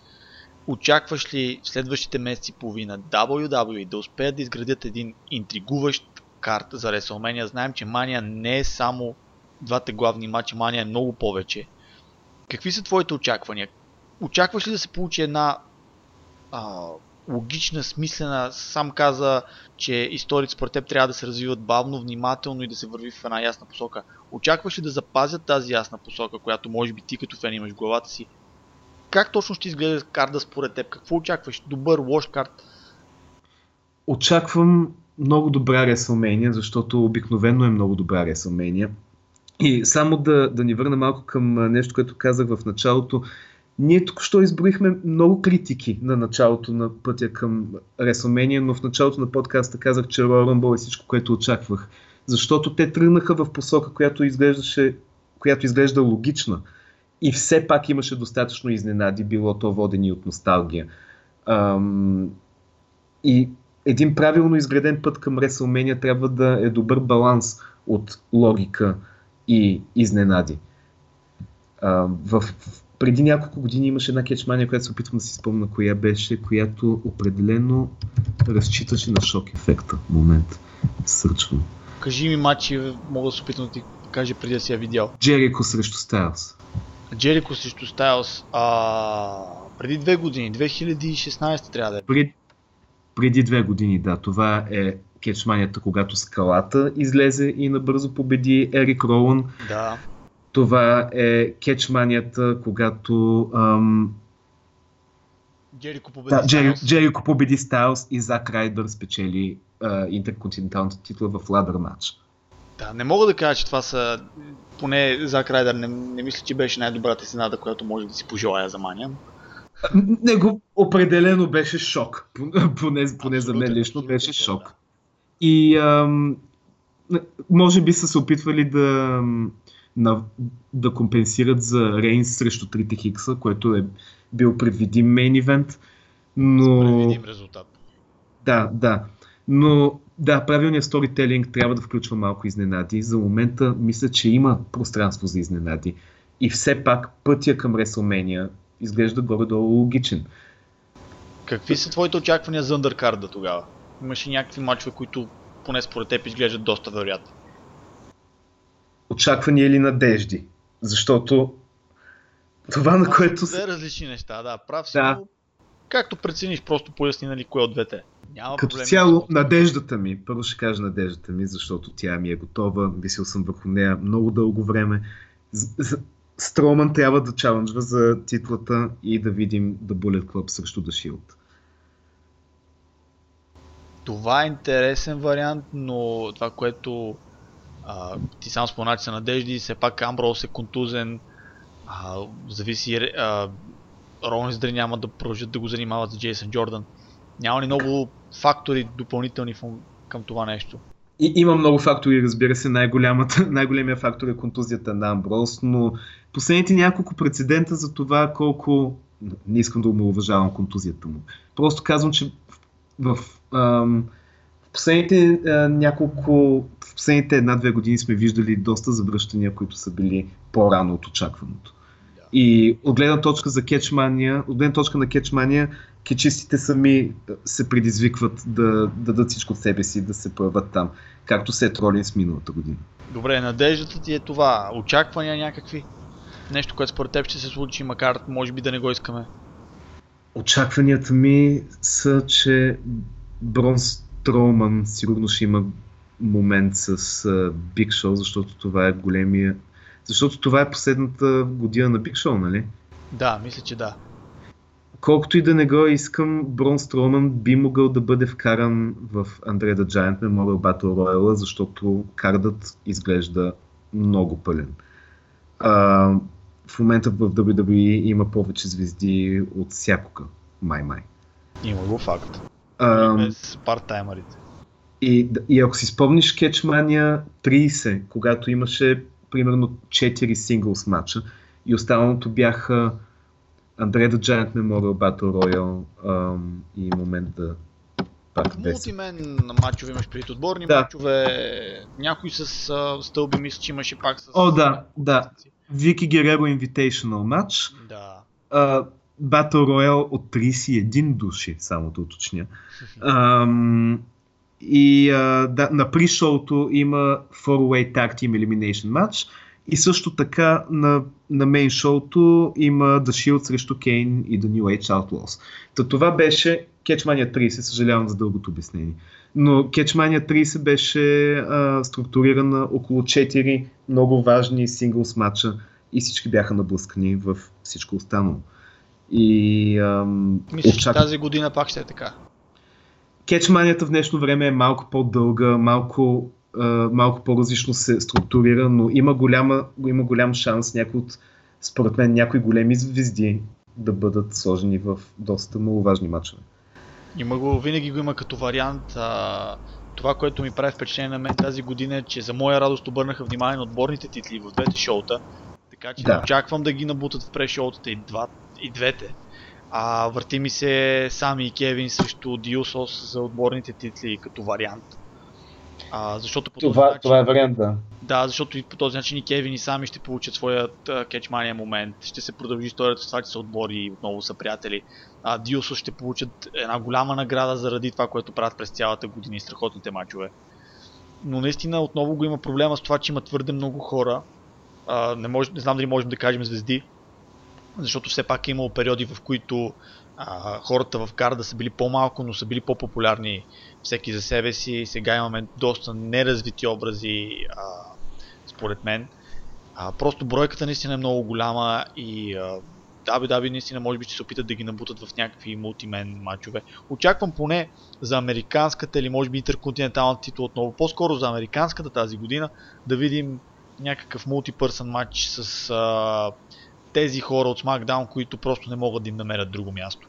C: Очакваш ли в следващите месеци и половина WWE да успеят да изградят един интригуващ карт за WrestleMania? Знаем, че Мания не е само двата главни матча, Мания е много повече. Какви са твоите очаквания? Очакваш ли да се получи една а, логична, смислена, сам каза, че историите според теб трябва да се развиват бавно, внимателно и да се върви в една ясна посока. Очакваш ли да запазят тази ясна посока, която може би ти като фен имаш в главата си? Как точно ще изгледа карта според теб? Какво очакваш? Добър, лош карт?
D: Очаквам много добра WrestleMania, защото обикновено е много добра WrestleMania. И само да, да ни върна малко към нещо, което казах в началото. Ние тук що изброихме много критики на началото на пътя към WrestleMania, но в началото на подкаста казах, че Royal Rumble е всичко, което очаквах. Защото те тръгнаха в посока, която изглеждаше, която изглежда логична. И все пак имаше достатъчно изненади, било то водени от носталгия. Ам, и един правилно изграден път към WrestleMania трябва да е добър баланс от логика и изненади. А, в, преди няколко години имаше една кетчмания, която се опитвам да си спомня коя беше, която определено разчиташе на шок ефекта. Момент. Сърчвам.
C: Кажи ми матчи, мога да се опитам да ти кажа преди да си я видял.
D: Джерико срещу Стайлс.
C: Джерико срещу Стайлс а, преди две години, 2016 трябва да е.
D: Пред, преди две години, да. Това е кетчманията, когато скалата излезе и набързо победи Ерик Роуън.
C: Да.
D: Това е кетчманията, когато ам,
C: Джерико победи
D: да, Джери. Джерико победи Стайлс и Зак Райдър спечели а, интерконтиненталната титла в ладър матч.
C: Да, не мога да кажа, че това са... Поне Зак Райдер не, не мисля, че беше най-добрата изненада, която може да си пожелая за Мания.
D: Него определено беше шок. Поне, поне за мен лично беше
C: шок,
D: шок. И ам, може би са се опитвали да, на, да компенсират за Рейнс срещу трите Хикса, което е бил предвидим мейн ивент. Но...
C: Предвидим резултат.
D: Да, да. Но да, правилният сторителинг трябва да включва малко изненади. За момента мисля, че има пространство за изненади. И все пак пътя към WrestleMania изглежда горе-долу логичен.
C: Какви са твоите очаквания за Undercard тогава? Имаш ли някакви мачове, които поне според теб изглеждат доста вероятни?
D: Очаквания или надежди? Защото това, на което...
C: Две различни неща, да. Прав си,
D: Да.
C: но както прецениш, просто поясни нали кое от двете. Няма
D: Като
C: проблем.
D: цяло, надеждата ми, първо ще кажа надеждата ми, защото тя ми е готова, висел съм върху нея много дълго време. Строман трябва да чаленджва за титлата и да видим The Bullet Club срещу The Shield.
C: Това е интересен вариант, но това, което а, ти сам спомена, че са надежди, все пак Амброс е контузен, а, зависи, а, Ролинс дали няма да продължат да го занимават с Джейсън Джордан. Няма ли много фактори допълнителни към това нещо?
D: И, има много фактори, разбира се. Най-големия фактор е контузията на Амброс, но последните няколко прецедента за това колко... Не искам да омалуважавам контузията му. Просто казвам, че в, в, ам, в последните а, няколко... В последните една-две години сме виждали доста завръщания, които са били по-рано от очакваното. И от гледна точка за кетчмания, от гледна точка на кетчмания, кечистите сами се предизвикват да, да дадат всичко от себе си, да се появят там, както се е Ролинс миналата година.
C: Добре, надеждата ти е това. Очаквания някакви? Нещо, което според теб ще се случи, макар може би да не го искаме.
D: Очакванията ми са, че Брон Строуман сигурно ще има момент с uh, Big Show, защото това е големия... Защото това е последната година на Big Show, нали?
C: Да, мисля, че да.
D: Колкото и да не го искам, Брон Строман би могъл да бъде вкаран в Андре the Giant Memorial Battle Royale, защото кардът изглежда много пълен. А, в момента в WWE има повече звезди от всякога. Май-май.
C: Има го факт.
D: А,
C: Без парт-таймерите.
D: и, и ако си спомниш Catchmania 30, когато имаше примерно 4 синглс матча и останалото бяха Андре the Giant Memorial Battle Royale ам, и момент да пак без.
C: Мултимен матчове имаш преди отборни
D: Да.
C: матчове, някой с а, стълби мисля, че имаше пак с...
D: О, да, да. Вики Гереро Invitational матч.
C: Да.
D: Uh, Battle Royale от 31 души, само да уточня. Ам, и а, да, на при-шоуто има 4-way Tag Team Elimination матч. И също така на, на мейн шоуто има The Shield срещу Кейн и The New Age Outlaws. Та това беше Catchmania 30, съжалявам за дългото обяснение. Но Catchmania 30 беше а, структурирана около 4 много важни синглс матча и всички бяха наблъскани в всичко останало. И ам,
C: Мисля, че
D: очак-
C: тази година пак ще е така.
D: Кетчманията в днешно време е малко по-дълга, малко, малко по-различно се структурира, но има, голяма, има голям шанс някои от, според мен, някои големи звезди да бъдат сложени в доста маловажни матчове.
C: Има го, винаги го има като вариант. А, това, което ми прави впечатление на мен тази година е, че за моя радост обърнаха внимание на отборните титли в двете шоута. Така че
D: да.
C: очаквам да ги набутат в прешоутата и, два, и двете. А, върти ми се Сами и Кевин срещу Диусос за отборните титли като вариант. А, защото по този начин...
D: е вариант, да.
C: Да, защото и по този начин и Кевин и Сами ще получат своят кетчмания момент. Ще се продължи историята с това, че са отбори и отново са приятели. А, Диосо ще получат една голяма награда заради това, което правят през цялата година и страхотните мачове. Но наистина отново го има проблема с това, че има твърде много хора. А, не, може, не знам дали можем да кажем звезди, защото все пак е имало периоди, в които а, хората в карда са били по-малко, но са били по-популярни всеки за себе си. Сега имаме доста неразвити образи, а, според мен. А, просто бройката наистина е много голяма и а, WWE наистина може би ще се опитат да ги набутат в някакви мултимен матчове. Очаквам поне за американската или може би интерконтинентална титул отново, по-скоро за американската тази година, да видим някакъв мултипърсън матч с а, тези хора от SmackDown, които просто не могат да им намерят друго място.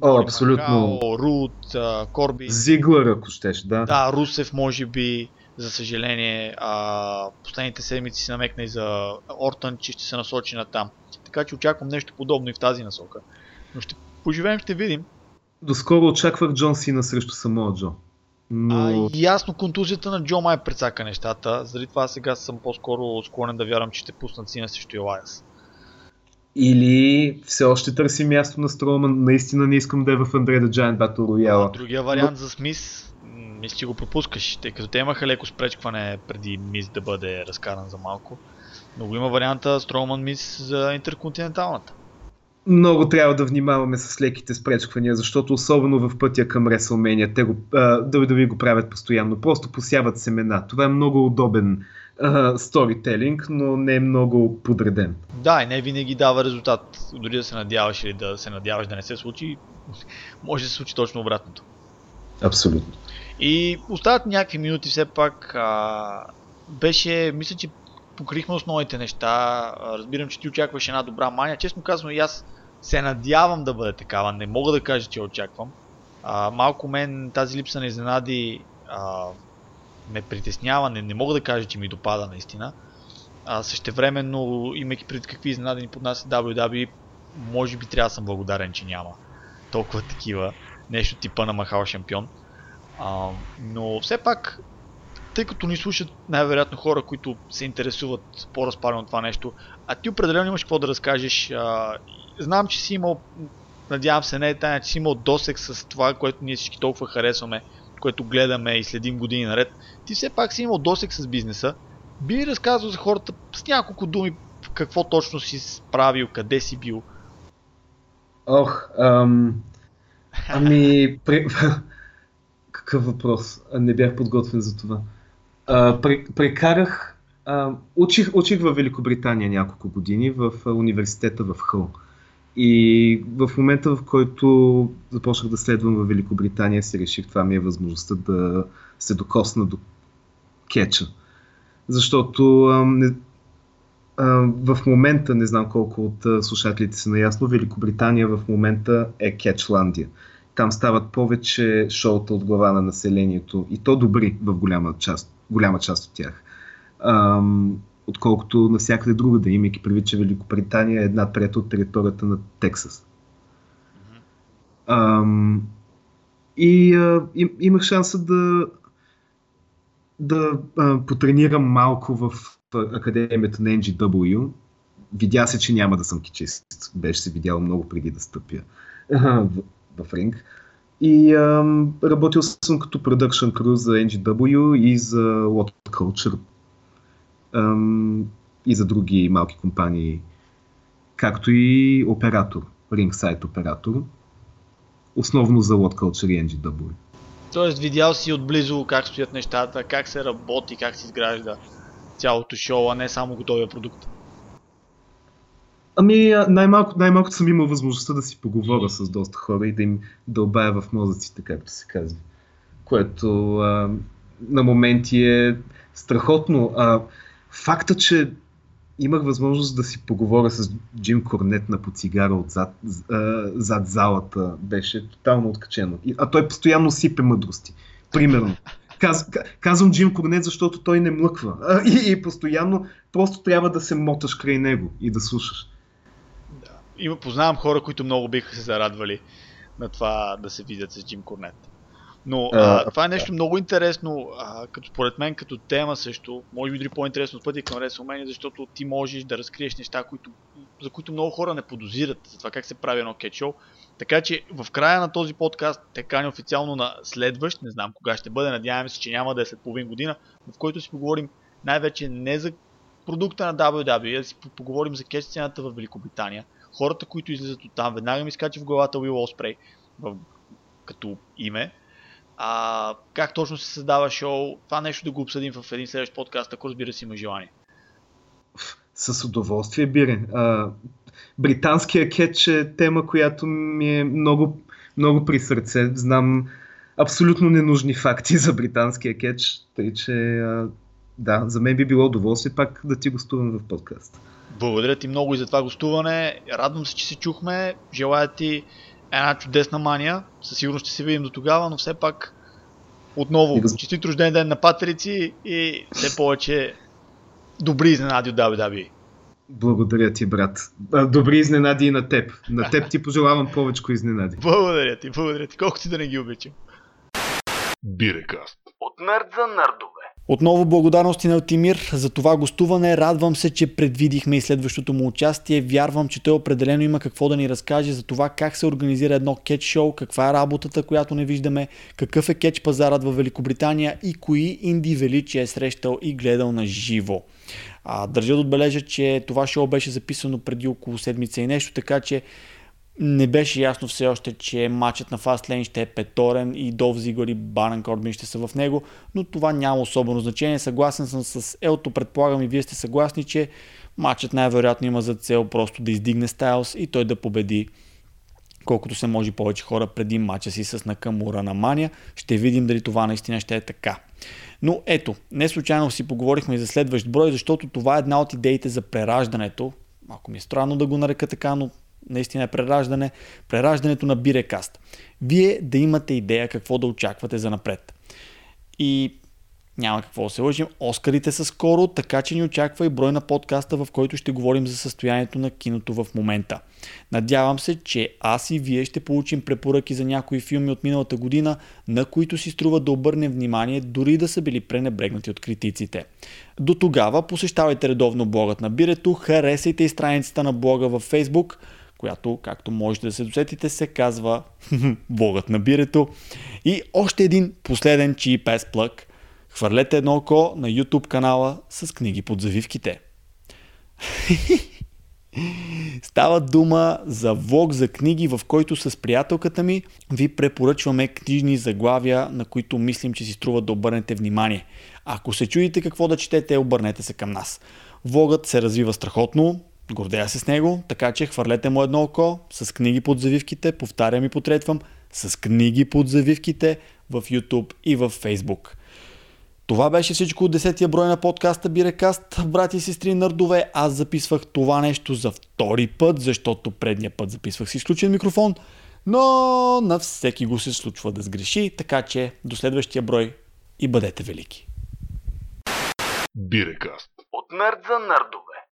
D: О, абсолютно.
C: Макао, Рут, а, Корби.
D: Зиглър, ако щеш, да.
C: Да, Русев може би, за съжаление, а, последните седмици се намекна и за Ортън, че ще се насочи на там. Така че очаквам нещо подобно и в тази насока. Но ще поживеем, ще видим.
D: Доскоро очаквах Джон Сина срещу Самоа Джо. Но...
C: А, ясно, контузията на Джо май прецака нещата. Заради това сега съм по-скоро склонен да вярвам, че ще пуснат Сина срещу Елайас.
D: Или все още търси място на Строман. Наистина не искам да е в Андре да Giant Battle Royale.
C: Другия вариант за Смис, мисля, че го пропускаш, тъй като те имаха леко спречкване преди Мис да бъде разкаран за малко. Но го има варианта Строман Мис за интерконтиненталната.
D: Много трябва да внимаваме с леките спречквания, защото особено в пътя към WrestleMania, те го, а, WWE го правят постоянно. Просто посяват семена. Това е много удобен сторителинг, но не е много подреден.
C: Да, и не винаги дава резултат. Дори да се надяваш или да се надяваш да не се случи, може да се случи точно обратното.
D: Абсолютно.
C: И остават някакви минути все пак. А, беше, мисля, че покрихме основните неща. Разбирам, че ти очакваш една добра мания. Честно казвам, и аз се надявам да бъде такава. Не мога да кажа, че очаквам. А, малко мен тази липса на изненади а, ме притеснява. Не, не мога да кажа, че ми допада наистина. А, същевременно, имайки пред какви изненади ни поднася WWE, може би трябва да съм благодарен, че няма толкова такива. Нещо типа на Махал шампион. А, но все пак, тъй като ни слушат най-вероятно хора, които се интересуват по-разпарено от това нещо, а ти определено имаш какво да разкажеш. А, знам, че си имал, надявам се, не е тайна, че си имал досек с това, което ние всички толкова харесваме, което гледаме и следим години наред. Ти все пак си имал досек с бизнеса. Би ли разказал за хората с няколко думи какво точно си справил, къде си бил?
D: Ох, ам... ами... Пре... Какъв въпрос? Не бях подготвен за това. А, пре, прекарах... А, учих, учих в Великобритания няколко години в университета в Хъл. И в момента, в който започнах да следвам в Великобритания, си реших, това ми е възможността да се докосна до кетча. Защото ам, не, а, в момента, не знам колко от а, слушателите са наясно, Великобритания в момента е Кетчландия. Там стават повече шоута от глава на населението и то добри в голяма част, голяма част от тях. Ам, отколкото навсякъде друга да имайки предвид, че Великобритания е една трета от територията на Тексас. Ам, и а, им, имах шанса да да а, потренирам малко в академията на NGW. Видя се, че няма да съм кичист. Беше се видял много преди да стъпя в, в ринг. И ам, работил съм като production crew за NGW и за Lot Culture. И за други малки компании, както и оператор, рингсайд оператор. Основно за Lot Culture и NGW.
C: Тоест видял си отблизо как стоят нещата, как се работи, как се изгражда цялото шоу, а не само готовия продукт.
D: Ами, най-малко, най-малкото съм имал възможността да си поговоря с доста хора и да им дълбая в мозъците, както се казва. Което а, на моменти е страхотно. А, факта, че имах възможност да си поговоря с Джим Корнет на по цигара отзад, зад залата, беше тотално откачено. А той постоянно сипе мъдрости. Примерно. Каз, ка- казвам Джим Корнет, защото той не млъква. И, и постоянно просто трябва да се моташ край него и да слушаш.
C: Има, познавам хора, които много биха се зарадвали на това да се видят с Джим Корнет. Но а,
D: А,
C: това е нещо много интересно, а, като според мен като тема също, може би дори по-интересно от пътя към WrestleMania, защото ти можеш да разкриеш неща, които, за които много хора не подозират, за това как се прави едно кетшоу. Така че в края на този подкаст те кани официално на следващ, не знам кога ще бъде, надяваме се, че няма да е след половин година, в който си поговорим най-вече не за продукта на WWE, да си поговорим за кетч сцената в Великобритания. Хората, които излизат от там, веднага ми скача в главата Will Ospreay в, като име. А, как точно се създава шоу, това нещо да го обсъдим в един следващ подкаст, ако разбира се има желание.
D: С удоволствие, Бире. А, британския кетч е тема, която ми е много, много при сърце. Знам абсолютно ненужни факти за британския кетч, тъй че а, да, за мен би било удоволствие пак да ти гостувам в подкаст.
E: Благодаря ти много и за това гостуване. Радвам се, че се чухме. Желая ти една чудесна мания. Със сигурност ще се видим до тогава, но все пак отново
D: И
E: честит рожден ден на патерици и все повече добри изненади от WWE.
D: Благодаря ти, брат. Добри изненади и на теб. На теб ти пожелавам повече изненади.
E: Благодаря ти, благодаря ти, колкото и да не ги обичам.
A: Бирекаст.
F: От нърд за нърдове.
C: Отново благодарности на Алтимир за това гостуване. Радвам се, че предвидихме и следващото му участие. Вярвам, че той определено има какво да ни разкаже за това как се организира едно кетч шоу, каква е работата, която не виждаме, какъв е кетч пазарът в Великобритания и кои инди величия е срещал и гледал на живо. А, държа да отбележа, че това шоу беше записано преди около седмица и нещо, така че не беше ясно все още, че матчът на Fastlane ще е петорен и Долф Зигър и Барен Корбин ще са в него, но това няма особено значение. Съгласен съм с Елто, предполагам и вие сте съгласни, че матчът най-вероятно има за цел просто да издигне Стайлс и той да победи колкото се може повече хора преди матча си с Накамура на Мания. Ще видим дали това наистина ще е така. Но ето, не случайно си поговорихме и за следващ брой, защото това е една от идеите за прераждането. Малко ми е странно да го нарека така, но наистина е прераждане. Прераждането на Бирекаст. Вие да имате идея какво да очаквате за напред. И няма какво да се лъжим. Оскарите са скоро, така че ни очаква и брой на подкаста, в който ще говорим за състоянието на киното в момента. Надявам се, че аз и вие ще получим препоръки за някои филми от миналата година, на които си струва да обърнем внимание, дори да са били пренебрегнати от критиците. До тогава посещавайте редовно блогът на Бирето, харесайте и страницата на блога във Facebook, която, както можете да се досетите, се казва блогът на Бирето. И още един последен cheap ass plug – Хвърлете едно око на YouTube канала с книги под завивките. Става дума за влог за книги, в който с приятелката ми ви препоръчваме книжни заглавия, на които мислим, че си струва да обърнете внимание. Ако се чудите какво да четете, обърнете се към нас. Влогът се развива страхотно, гордея се с него, така че хвърлете му едно око с книги под завивките, повтарям и потретвам, с книги под завивките в YouTube и в Facebook. Това беше всичко от 10-я брой на подкаста Бирекаст. Брати и сестри нърдове, аз записвах това нещо за втори път, защото предния път записвах с изключен микрофон, но на всеки го се случва да сгреши, така че до следващия брой и бъдете велики.
A: Бирекаст.
F: От нърд за нърдове.